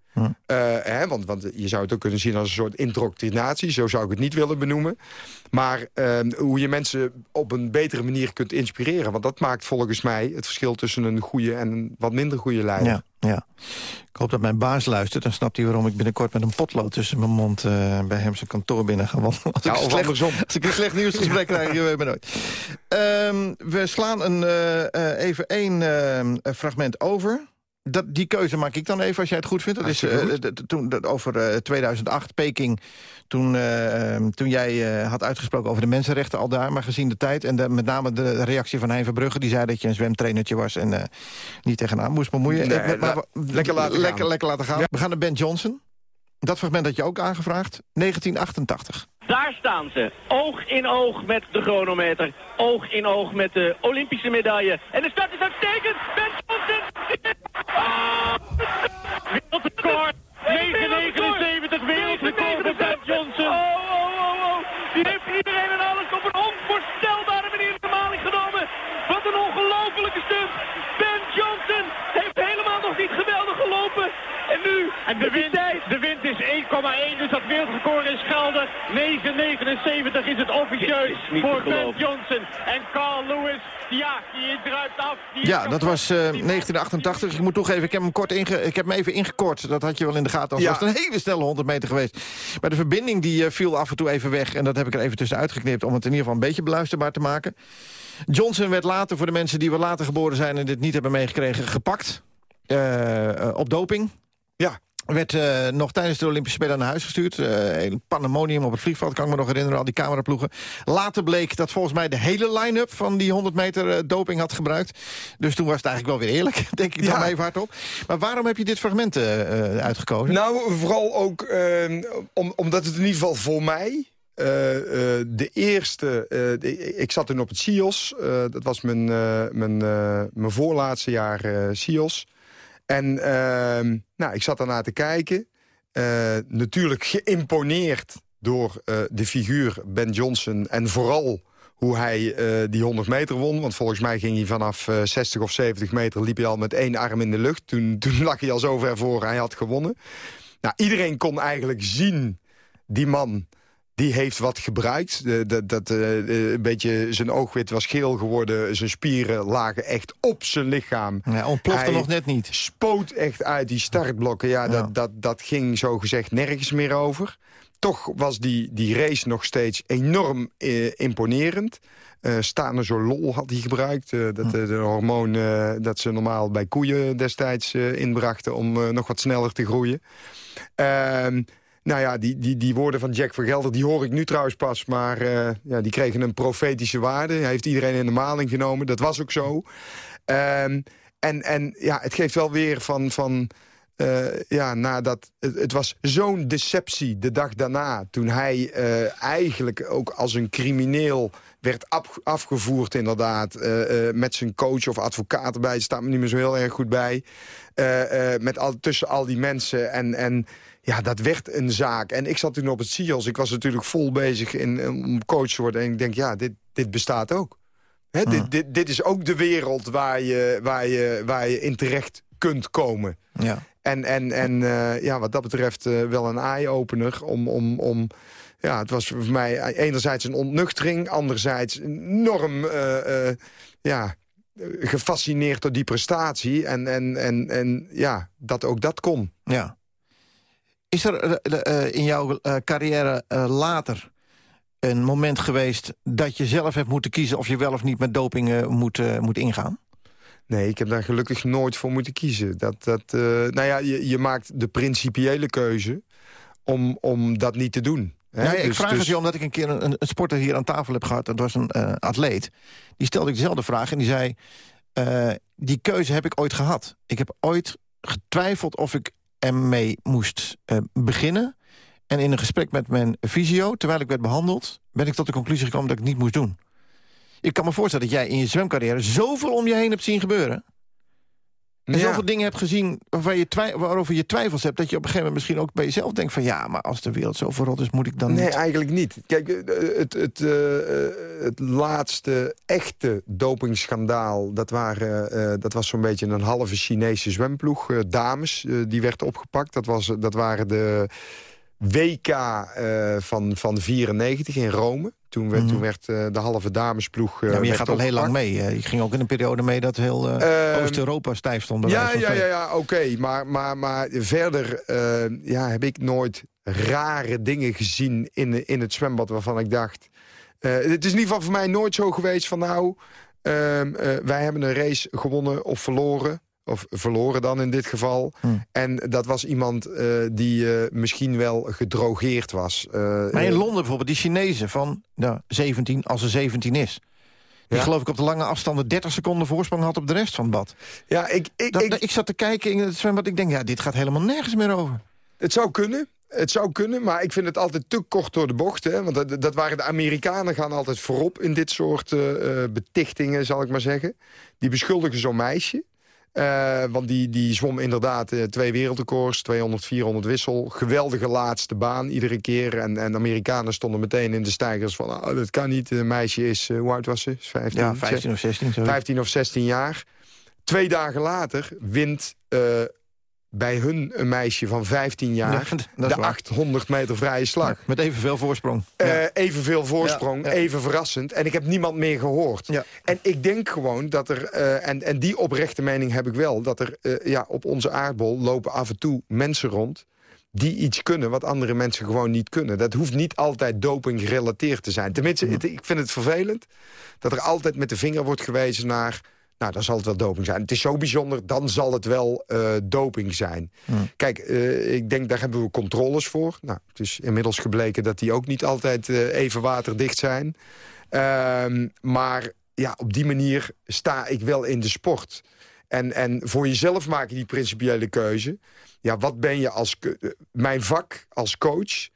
Eh, hè, want, want je zou het ook kunnen zien als een soort indoctrinatie. Zo zou ik het niet willen benoemen. Maar ehm, hoe je mensen op een betere manier kunt inspireren. Want dat maakt volgens mij het verschil tussen een goede en een wat minder goede leider. Ja, ja. Ik hoop dat mijn baas luistert. Dan snapt hij waarom ik binnenkort met een potlood tussen mijn mond... eh, bij hem zijn kantoor binnen ga wandelen. Als, Ja, ik of slecht, andersom. als ik een slecht nieuwsgesprek krijg, je weet maar nooit. Ehm, we slaan een, eh, even één eh, fragment over. Dat, die keuze maak ik dan even, als jij het goed vindt. Dat is eh, toen, dat over eh, 2008, Peking. Toen, eh, toen jij eh, had uitgesproken over de mensenrechten al daar. Maar gezien de tijd en de, met name de reactie van Hein Verbrugge... die zei dat je een zwemtrainertje was en eh, niet tegenaan moest bemoeien. Nee, Eh, maar- maar- la- lekker laten lekker, gaan. lekker laten gaan. We gaan naar Ben Johnson. Dat fragment had je ook aangevraagd. 1988. Daar staan ze, oog in oog met de chronometer, oog in oog met de Olympische medaille. En de start is uitstekend, Ben Johnson! Ah! Wereldrecord, 979 wereldrecord voor Ben Johnson. Oh, oh, oh, oh. Die heeft iedereen een onvoorstelbare manier in de maling genomen. Wat een ongelofelijke stunt. Ben Johnson heeft helemaal nog niet geweldig gelopen. En nu, En de wind, de wind is 1,1, dus dat wereldrecord is geldig. 9,79 is het officieus voor Ben geloven. Johnson. En Carl Lewis, ja, die druipt af. Die Ja, dat was eh, 1988. Ik moet toegeven, ik heb hem, kort inge ik heb hem even ingekort. Dat had je wel in de gaten. Anders Ja. was een hele snelle 100 meter geweest. Maar de verbinding die eh, viel af en toe even weg. En dat heb ik er even tussenuit geknipt... om het in ieder geval een beetje beluisterbaar te maken. Johnson werd later, voor de mensen die wel later geboren zijn... en dit niet hebben meegekregen, gepakt. eh, eh, op doping. Ja. Werd eh, nog tijdens de Olympische Spelen naar huis gestuurd. Eh een pandemonium op het vliegveld, kan ik me nog herinneren. Al die cameraploegen. Later bleek dat volgens mij de hele line-up van die 100 meter eh, doping had gebruikt. Dus toen was het eigenlijk wel weer eerlijk, denk ik dan Ja. even hardop. Maar waarom heb je dit fragment uitgekozen? Nou, vooral ook ehm, om, omdat het in ieder geval voor mij... de eerste... de- ik zat toen op het CIOS. dat was mijn, mijn, mijn voorlaatste jaar CIOS. En ehm, nou, ik zat daarna te kijken. Eh, natuurlijk geïmponeerd door eh, de figuur Ben Johnson. En vooral hoe hij eh, die 100 meter won. Want volgens mij ging hij vanaf eh, 60 of 70 meter... liep hij al met één arm in de lucht. Toen, toen lag hij al zo ver voor, hij had gewonnen. Nou, iedereen kon eigenlijk zien, die man... Die heeft wat gebruikt. Dat, dat, eh, eh, een beetje zijn oogwit was geel geworden. Zijn spieren lagen echt op zijn lichaam. Ja, ontplofte Hij nog net niet. spoot echt uit die startblokken. Ja, Ja. Dat, dat, dat ging zo gezegd nergens meer over. Toch was die, die race nog steeds enorm eh, imponerend. Zo lol had hij gebruikt. dat, Hm. de hormoon dat ze normaal bij koeien destijds inbrachten... om nog wat sneller te groeien. Ehm, nou ja, die, die, die woorden van Jack van Gelder, die hoor ik nu trouwens pas. Maar eh, ja, die kregen een profetische waarde. Hij heeft iedereen in de maling genomen. Dat was ook zo. Ehm, en, en ja, het geeft wel weer van... van eh, ja, nadat, het, het was zo'n deceptie de dag daarna... toen hij eh, eigenlijk ook als een crimineel werd af- afgevoerd inderdaad... met zijn coach of advocaat erbij. Staat me niet meer zo heel erg goed bij. Met al, tussen al die mensen. En, en ja, dat werd een zaak. En ik zat toen op het CIOS. Ik was natuurlijk vol bezig in, om coach te worden. En ik denk, ja, dit, dit bestaat ook. Hè, dit, dit, dit is ook de wereld waar je, waar je, waar je in terecht kunt komen. Ja. En, en, en eh, ja, wat dat betreft eh, wel een eye-opener om... om, om ja, het was voor mij enerzijds een ontnuchtering... anderzijds enorm eh, ja, gefascineerd door die prestatie. En, en, en, en ja, dat ook dat kon. Ja. Is er eh, eh, in jouw eh, carrière later een moment geweest... dat je zelf hebt moeten kiezen of je wel of niet met doping moet, moet ingaan? Nee, ik heb daar gelukkig nooit voor moeten kiezen. Dat, dat, nou ja, je, je maakt de principiële keuze om, om dat niet te doen. Hè? Nou ja, ik Dus- vraag dus- het je omdat ik een keer een, een sporter hier aan tafel heb gehad. Dat was een atleet. Die stelde ik dezelfde vraag en die zei... die keuze heb ik ooit gehad. Ik heb ooit getwijfeld of ik ermee moest eh, beginnen. En in een gesprek met mijn fysio, terwijl ik werd behandeld... ben ik tot de conclusie gekomen dat ik het niet moest doen. Ik kan me voorstellen dat jij in je zwemcarrière... zoveel om je heen hebt zien gebeuren. En Ja. zoveel dingen hebt gezien waarvan je twij- waarover je twijfels hebt... dat je op een gegeven moment misschien ook bij jezelf denkt van... ja, maar als de wereld zo verrot is, moet ik dan Nee, niet... eigenlijk niet. Kijk, eh, het, het, eh, eh, het laatste echte dopingschandaal... dat, waren, eh, dat was zo'n beetje een halve Chinese zwemploeg. eh, dames, eh, die werd opgepakt. Dat, was, dat waren de WK eh, van, van 94 in Rome. Toen werd, Mhm. toen werd eh, de halve damesploeg eh, Ja, maar je gaat al heel lang mee. Je ging ook in een periode mee dat heel eh, Ehm, Oost-Europa stijf stond. Ja, ja, ja, ja oké. Maar, maar, maar verder ja, heb ik nooit rare dingen gezien in, in het zwembad waarvan ik dacht... het is in ieder geval voor mij nooit zo geweest van nou... ehm, eh, wij hebben een race gewonnen of verloren. Of verloren dan in dit geval. Hm. En dat was iemand eh, die eh, misschien wel gedrogeerd was. Eh, Maar in Londen bijvoorbeeld, die Chinezen van nou, 17, als er 17 is... die Ja. geloof ik op de lange afstanden 30 seconden voorsprong had op de rest van het bad. Ja, ik, ik, Dat- ik, ik zat te kijken in het zwembad, ik denk, ja, dit gaat helemaal nergens meer over. Het zou kunnen. Het zou kunnen, maar ik vind het altijd te kort door de bocht. Hè? Want dat, dat waren de Amerikanen gaan altijd voorop in dit soort betichtingen, zal ik maar zeggen. Die beschuldigen zo'n meisje. Eh, want die, die zwom inderdaad eh, twee wereldrecords, 200, 400 wissel. Geweldige laatste baan iedere keer. En, en de Amerikanen stonden meteen in de stijgers van... Oh, dat kan niet, een meisje is... eh, hoe oud was ze? 15, Ja, 15 of 16. Zo. 15 of 16 jaar. Twee dagen later wint bij hun een meisje van 15 jaar... Ja, de waar. 800 meter vrije slag. Met evenveel voorsprong. Eh, evenveel voorsprong, Ja, even verrassend. En ik heb niemand meer gehoord. En ik denk gewoon dat er, eh, en, en die oprechte mening heb ik wel... dat er eh, ja, op onze aardbol lopen af en toe mensen rond... die iets kunnen wat andere mensen gewoon niet kunnen. Dat hoeft niet altijd doping gerelateerd te zijn. Tenminste, het- ik vind het vervelend dat er altijd met de vinger wordt gewezen naar... nou, dan zal het wel doping zijn. Het is zo bijzonder, dan zal het wel eh, doping zijn. Kijk, eh, ik denk, daar hebben we controles voor. Nou, het is inmiddels gebleken dat die ook niet altijd eh, even waterdicht zijn. Ehm, maar ja, op die manier sta ik wel in de sport. En, en voor jezelf maak je die principiële keuze. Ja, wat ben je als... Mijn vak als coach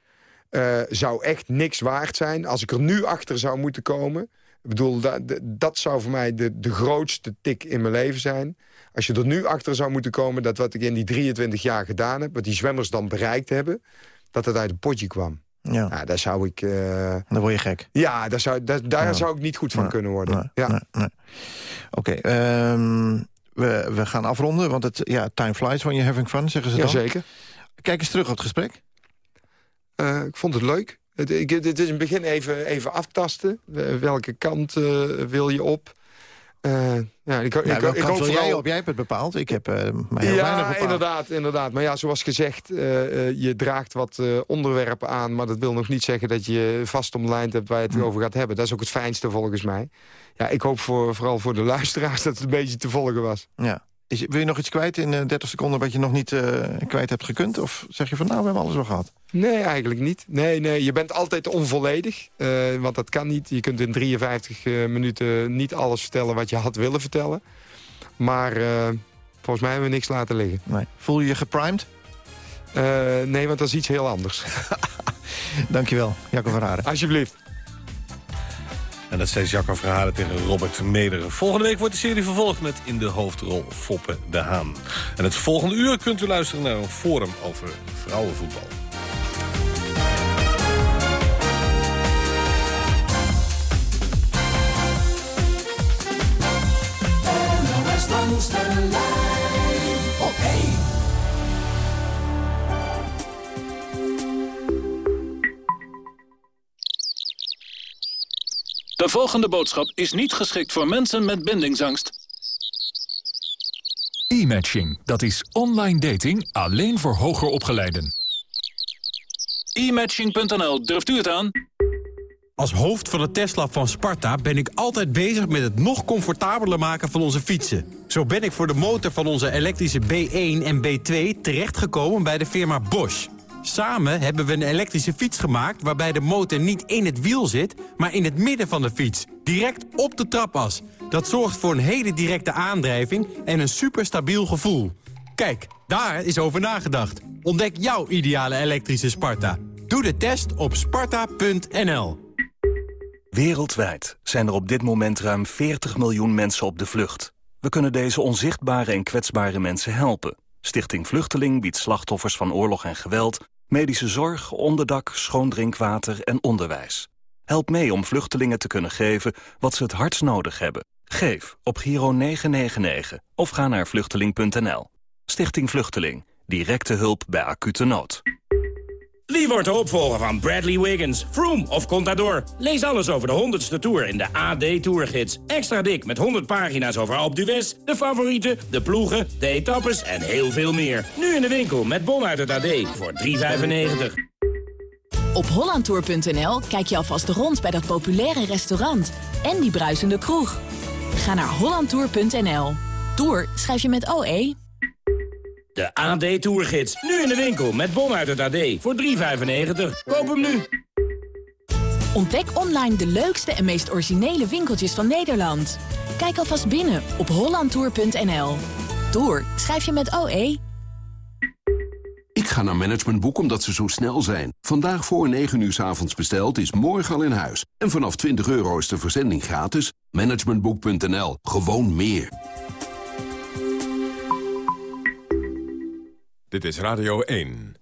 zou echt niks waard zijn... als ik er nu achter zou moeten komen. Ik bedoel, dat, dat zou voor mij de, de grootste tik in mijn leven zijn. Als je er nu achter zou moeten komen... dat wat ik in die 23 jaar gedaan heb... wat die zwemmers dan bereikt hebben... dat het uit een potje kwam. Ja. Ja, daar zou ik... eh, Dan word je gek. ja, daar zou, daar, daar Ja. zou ik niet goed van Nee, kunnen worden. nee, ja. nee. Oké, ehm, we, we gaan afronden, want het, ja, time flies when you're having fun, zeggen ze dan. Jazeker. Kijk eens terug op het gesprek. Eh, ik vond het leuk. Het, ik, het is in het begin even, even aftasten. Welke kant eh, wil je op? Eh, ja, ik, Ja, ik, ik hoop jij op? Jij hebt het bepaald. Ik heb eh mij heel weinig Ja, bepaald. inderdaad, inderdaad. Maar ja, zoals gezegd, je draagt wat onderwerpen aan... maar dat wil nog niet zeggen dat je vast omlijnd hebt waar je het Hm. over gaat hebben. Dat is ook het fijnste volgens mij. Ja, ik hoop voor, vooral voor de luisteraars dat het een beetje te volgen was. Ja. Is, wil je nog iets kwijt in eh, 30 seconden wat je nog niet eh, kwijt hebt gekund? Of zeg je van nou, we hebben alles wel gehad? Nee, eigenlijk niet. Nee, nee, je bent altijd onvolledig. eh, want dat kan niet. Je kunt in 53 eh, minuten niet alles vertellen wat je had willen vertellen. Maar volgens mij hebben we niks laten liggen. Nee. Voel je je geprimed? Nee, want dat is iets heel anders. Dankjewel, Jacco van Haren. Alsjeblieft. En dat zei Jacco Verharen tegen Robert Meder. Volgende week wordt de serie vervolgd met in de hoofdrol Foppe de Haan. En het volgende uur kunt u luisteren naar een forum over vrouwenvoetbal. De volgende boodschap is niet geschikt voor mensen met bindingsangst. E-matching, dat is online dating alleen voor hoger opgeleiden. E-matching.nl, durft u het aan? Als hoofd van het testlab van Sparta ben ik altijd bezig met het nog comfortabeler maken van onze fietsen. Zo ben ik voor de motor van onze elektrische B1 en B2 terechtgekomen bij de firma Bosch. Samen hebben we een elektrische fiets gemaakt waarbij de motor niet in het wiel zit, maar in het midden van de fiets. Direct op de trapas. Dat zorgt voor een hele directe aandrijving en een superstabiel gevoel. Kijk, daar is over nagedacht. Ontdek jouw ideale elektrische Sparta. Doe de test op sparta.nl. Wereldwijd zijn er op dit moment ruim 40 miljoen mensen op de vlucht. We kunnen deze onzichtbare en kwetsbare mensen helpen. Stichting Vluchteling biedt slachtoffers van oorlog en geweld... medische zorg, onderdak, schoon drinkwater en onderwijs. Help mee om vluchtelingen te kunnen geven wat ze het hardst nodig hebben. Geef op Giro 999 of ga naar vluchteling.nl. Stichting Vluchteling. Directe hulp bij acute nood. Wie wordt de opvolger van Bradley Wiggins, Froome of Contador? Lees alles over de 100ste Tour in de AD Tourgids. Extra dik met 100 pagina's over Alpe d'Huez, de favorieten, de ploegen, de etappes en heel veel meer. Nu in de winkel met bon uit het AD voor 3,95. Op hollandtour.nl kijk je alvast rond bij dat populaire restaurant en die bruisende kroeg. Ga naar hollandtour.nl. Tour schrijf je met OE. De AD Tourgids. Nu in de winkel met bon uit het AD voor 3,95. Koop hem nu. Ontdek online de leukste en meest originele winkeltjes van Nederland. Kijk alvast binnen op hollandtour.nl. Tour schrijf je met OE. Ik ga naar Managementboek omdat ze zo snel zijn. Vandaag voor 9 uur s avonds besteld is morgen al in huis. En vanaf 20 euro is de verzending gratis. Managementboek.nl. Gewoon meer. Dit is Radio 1.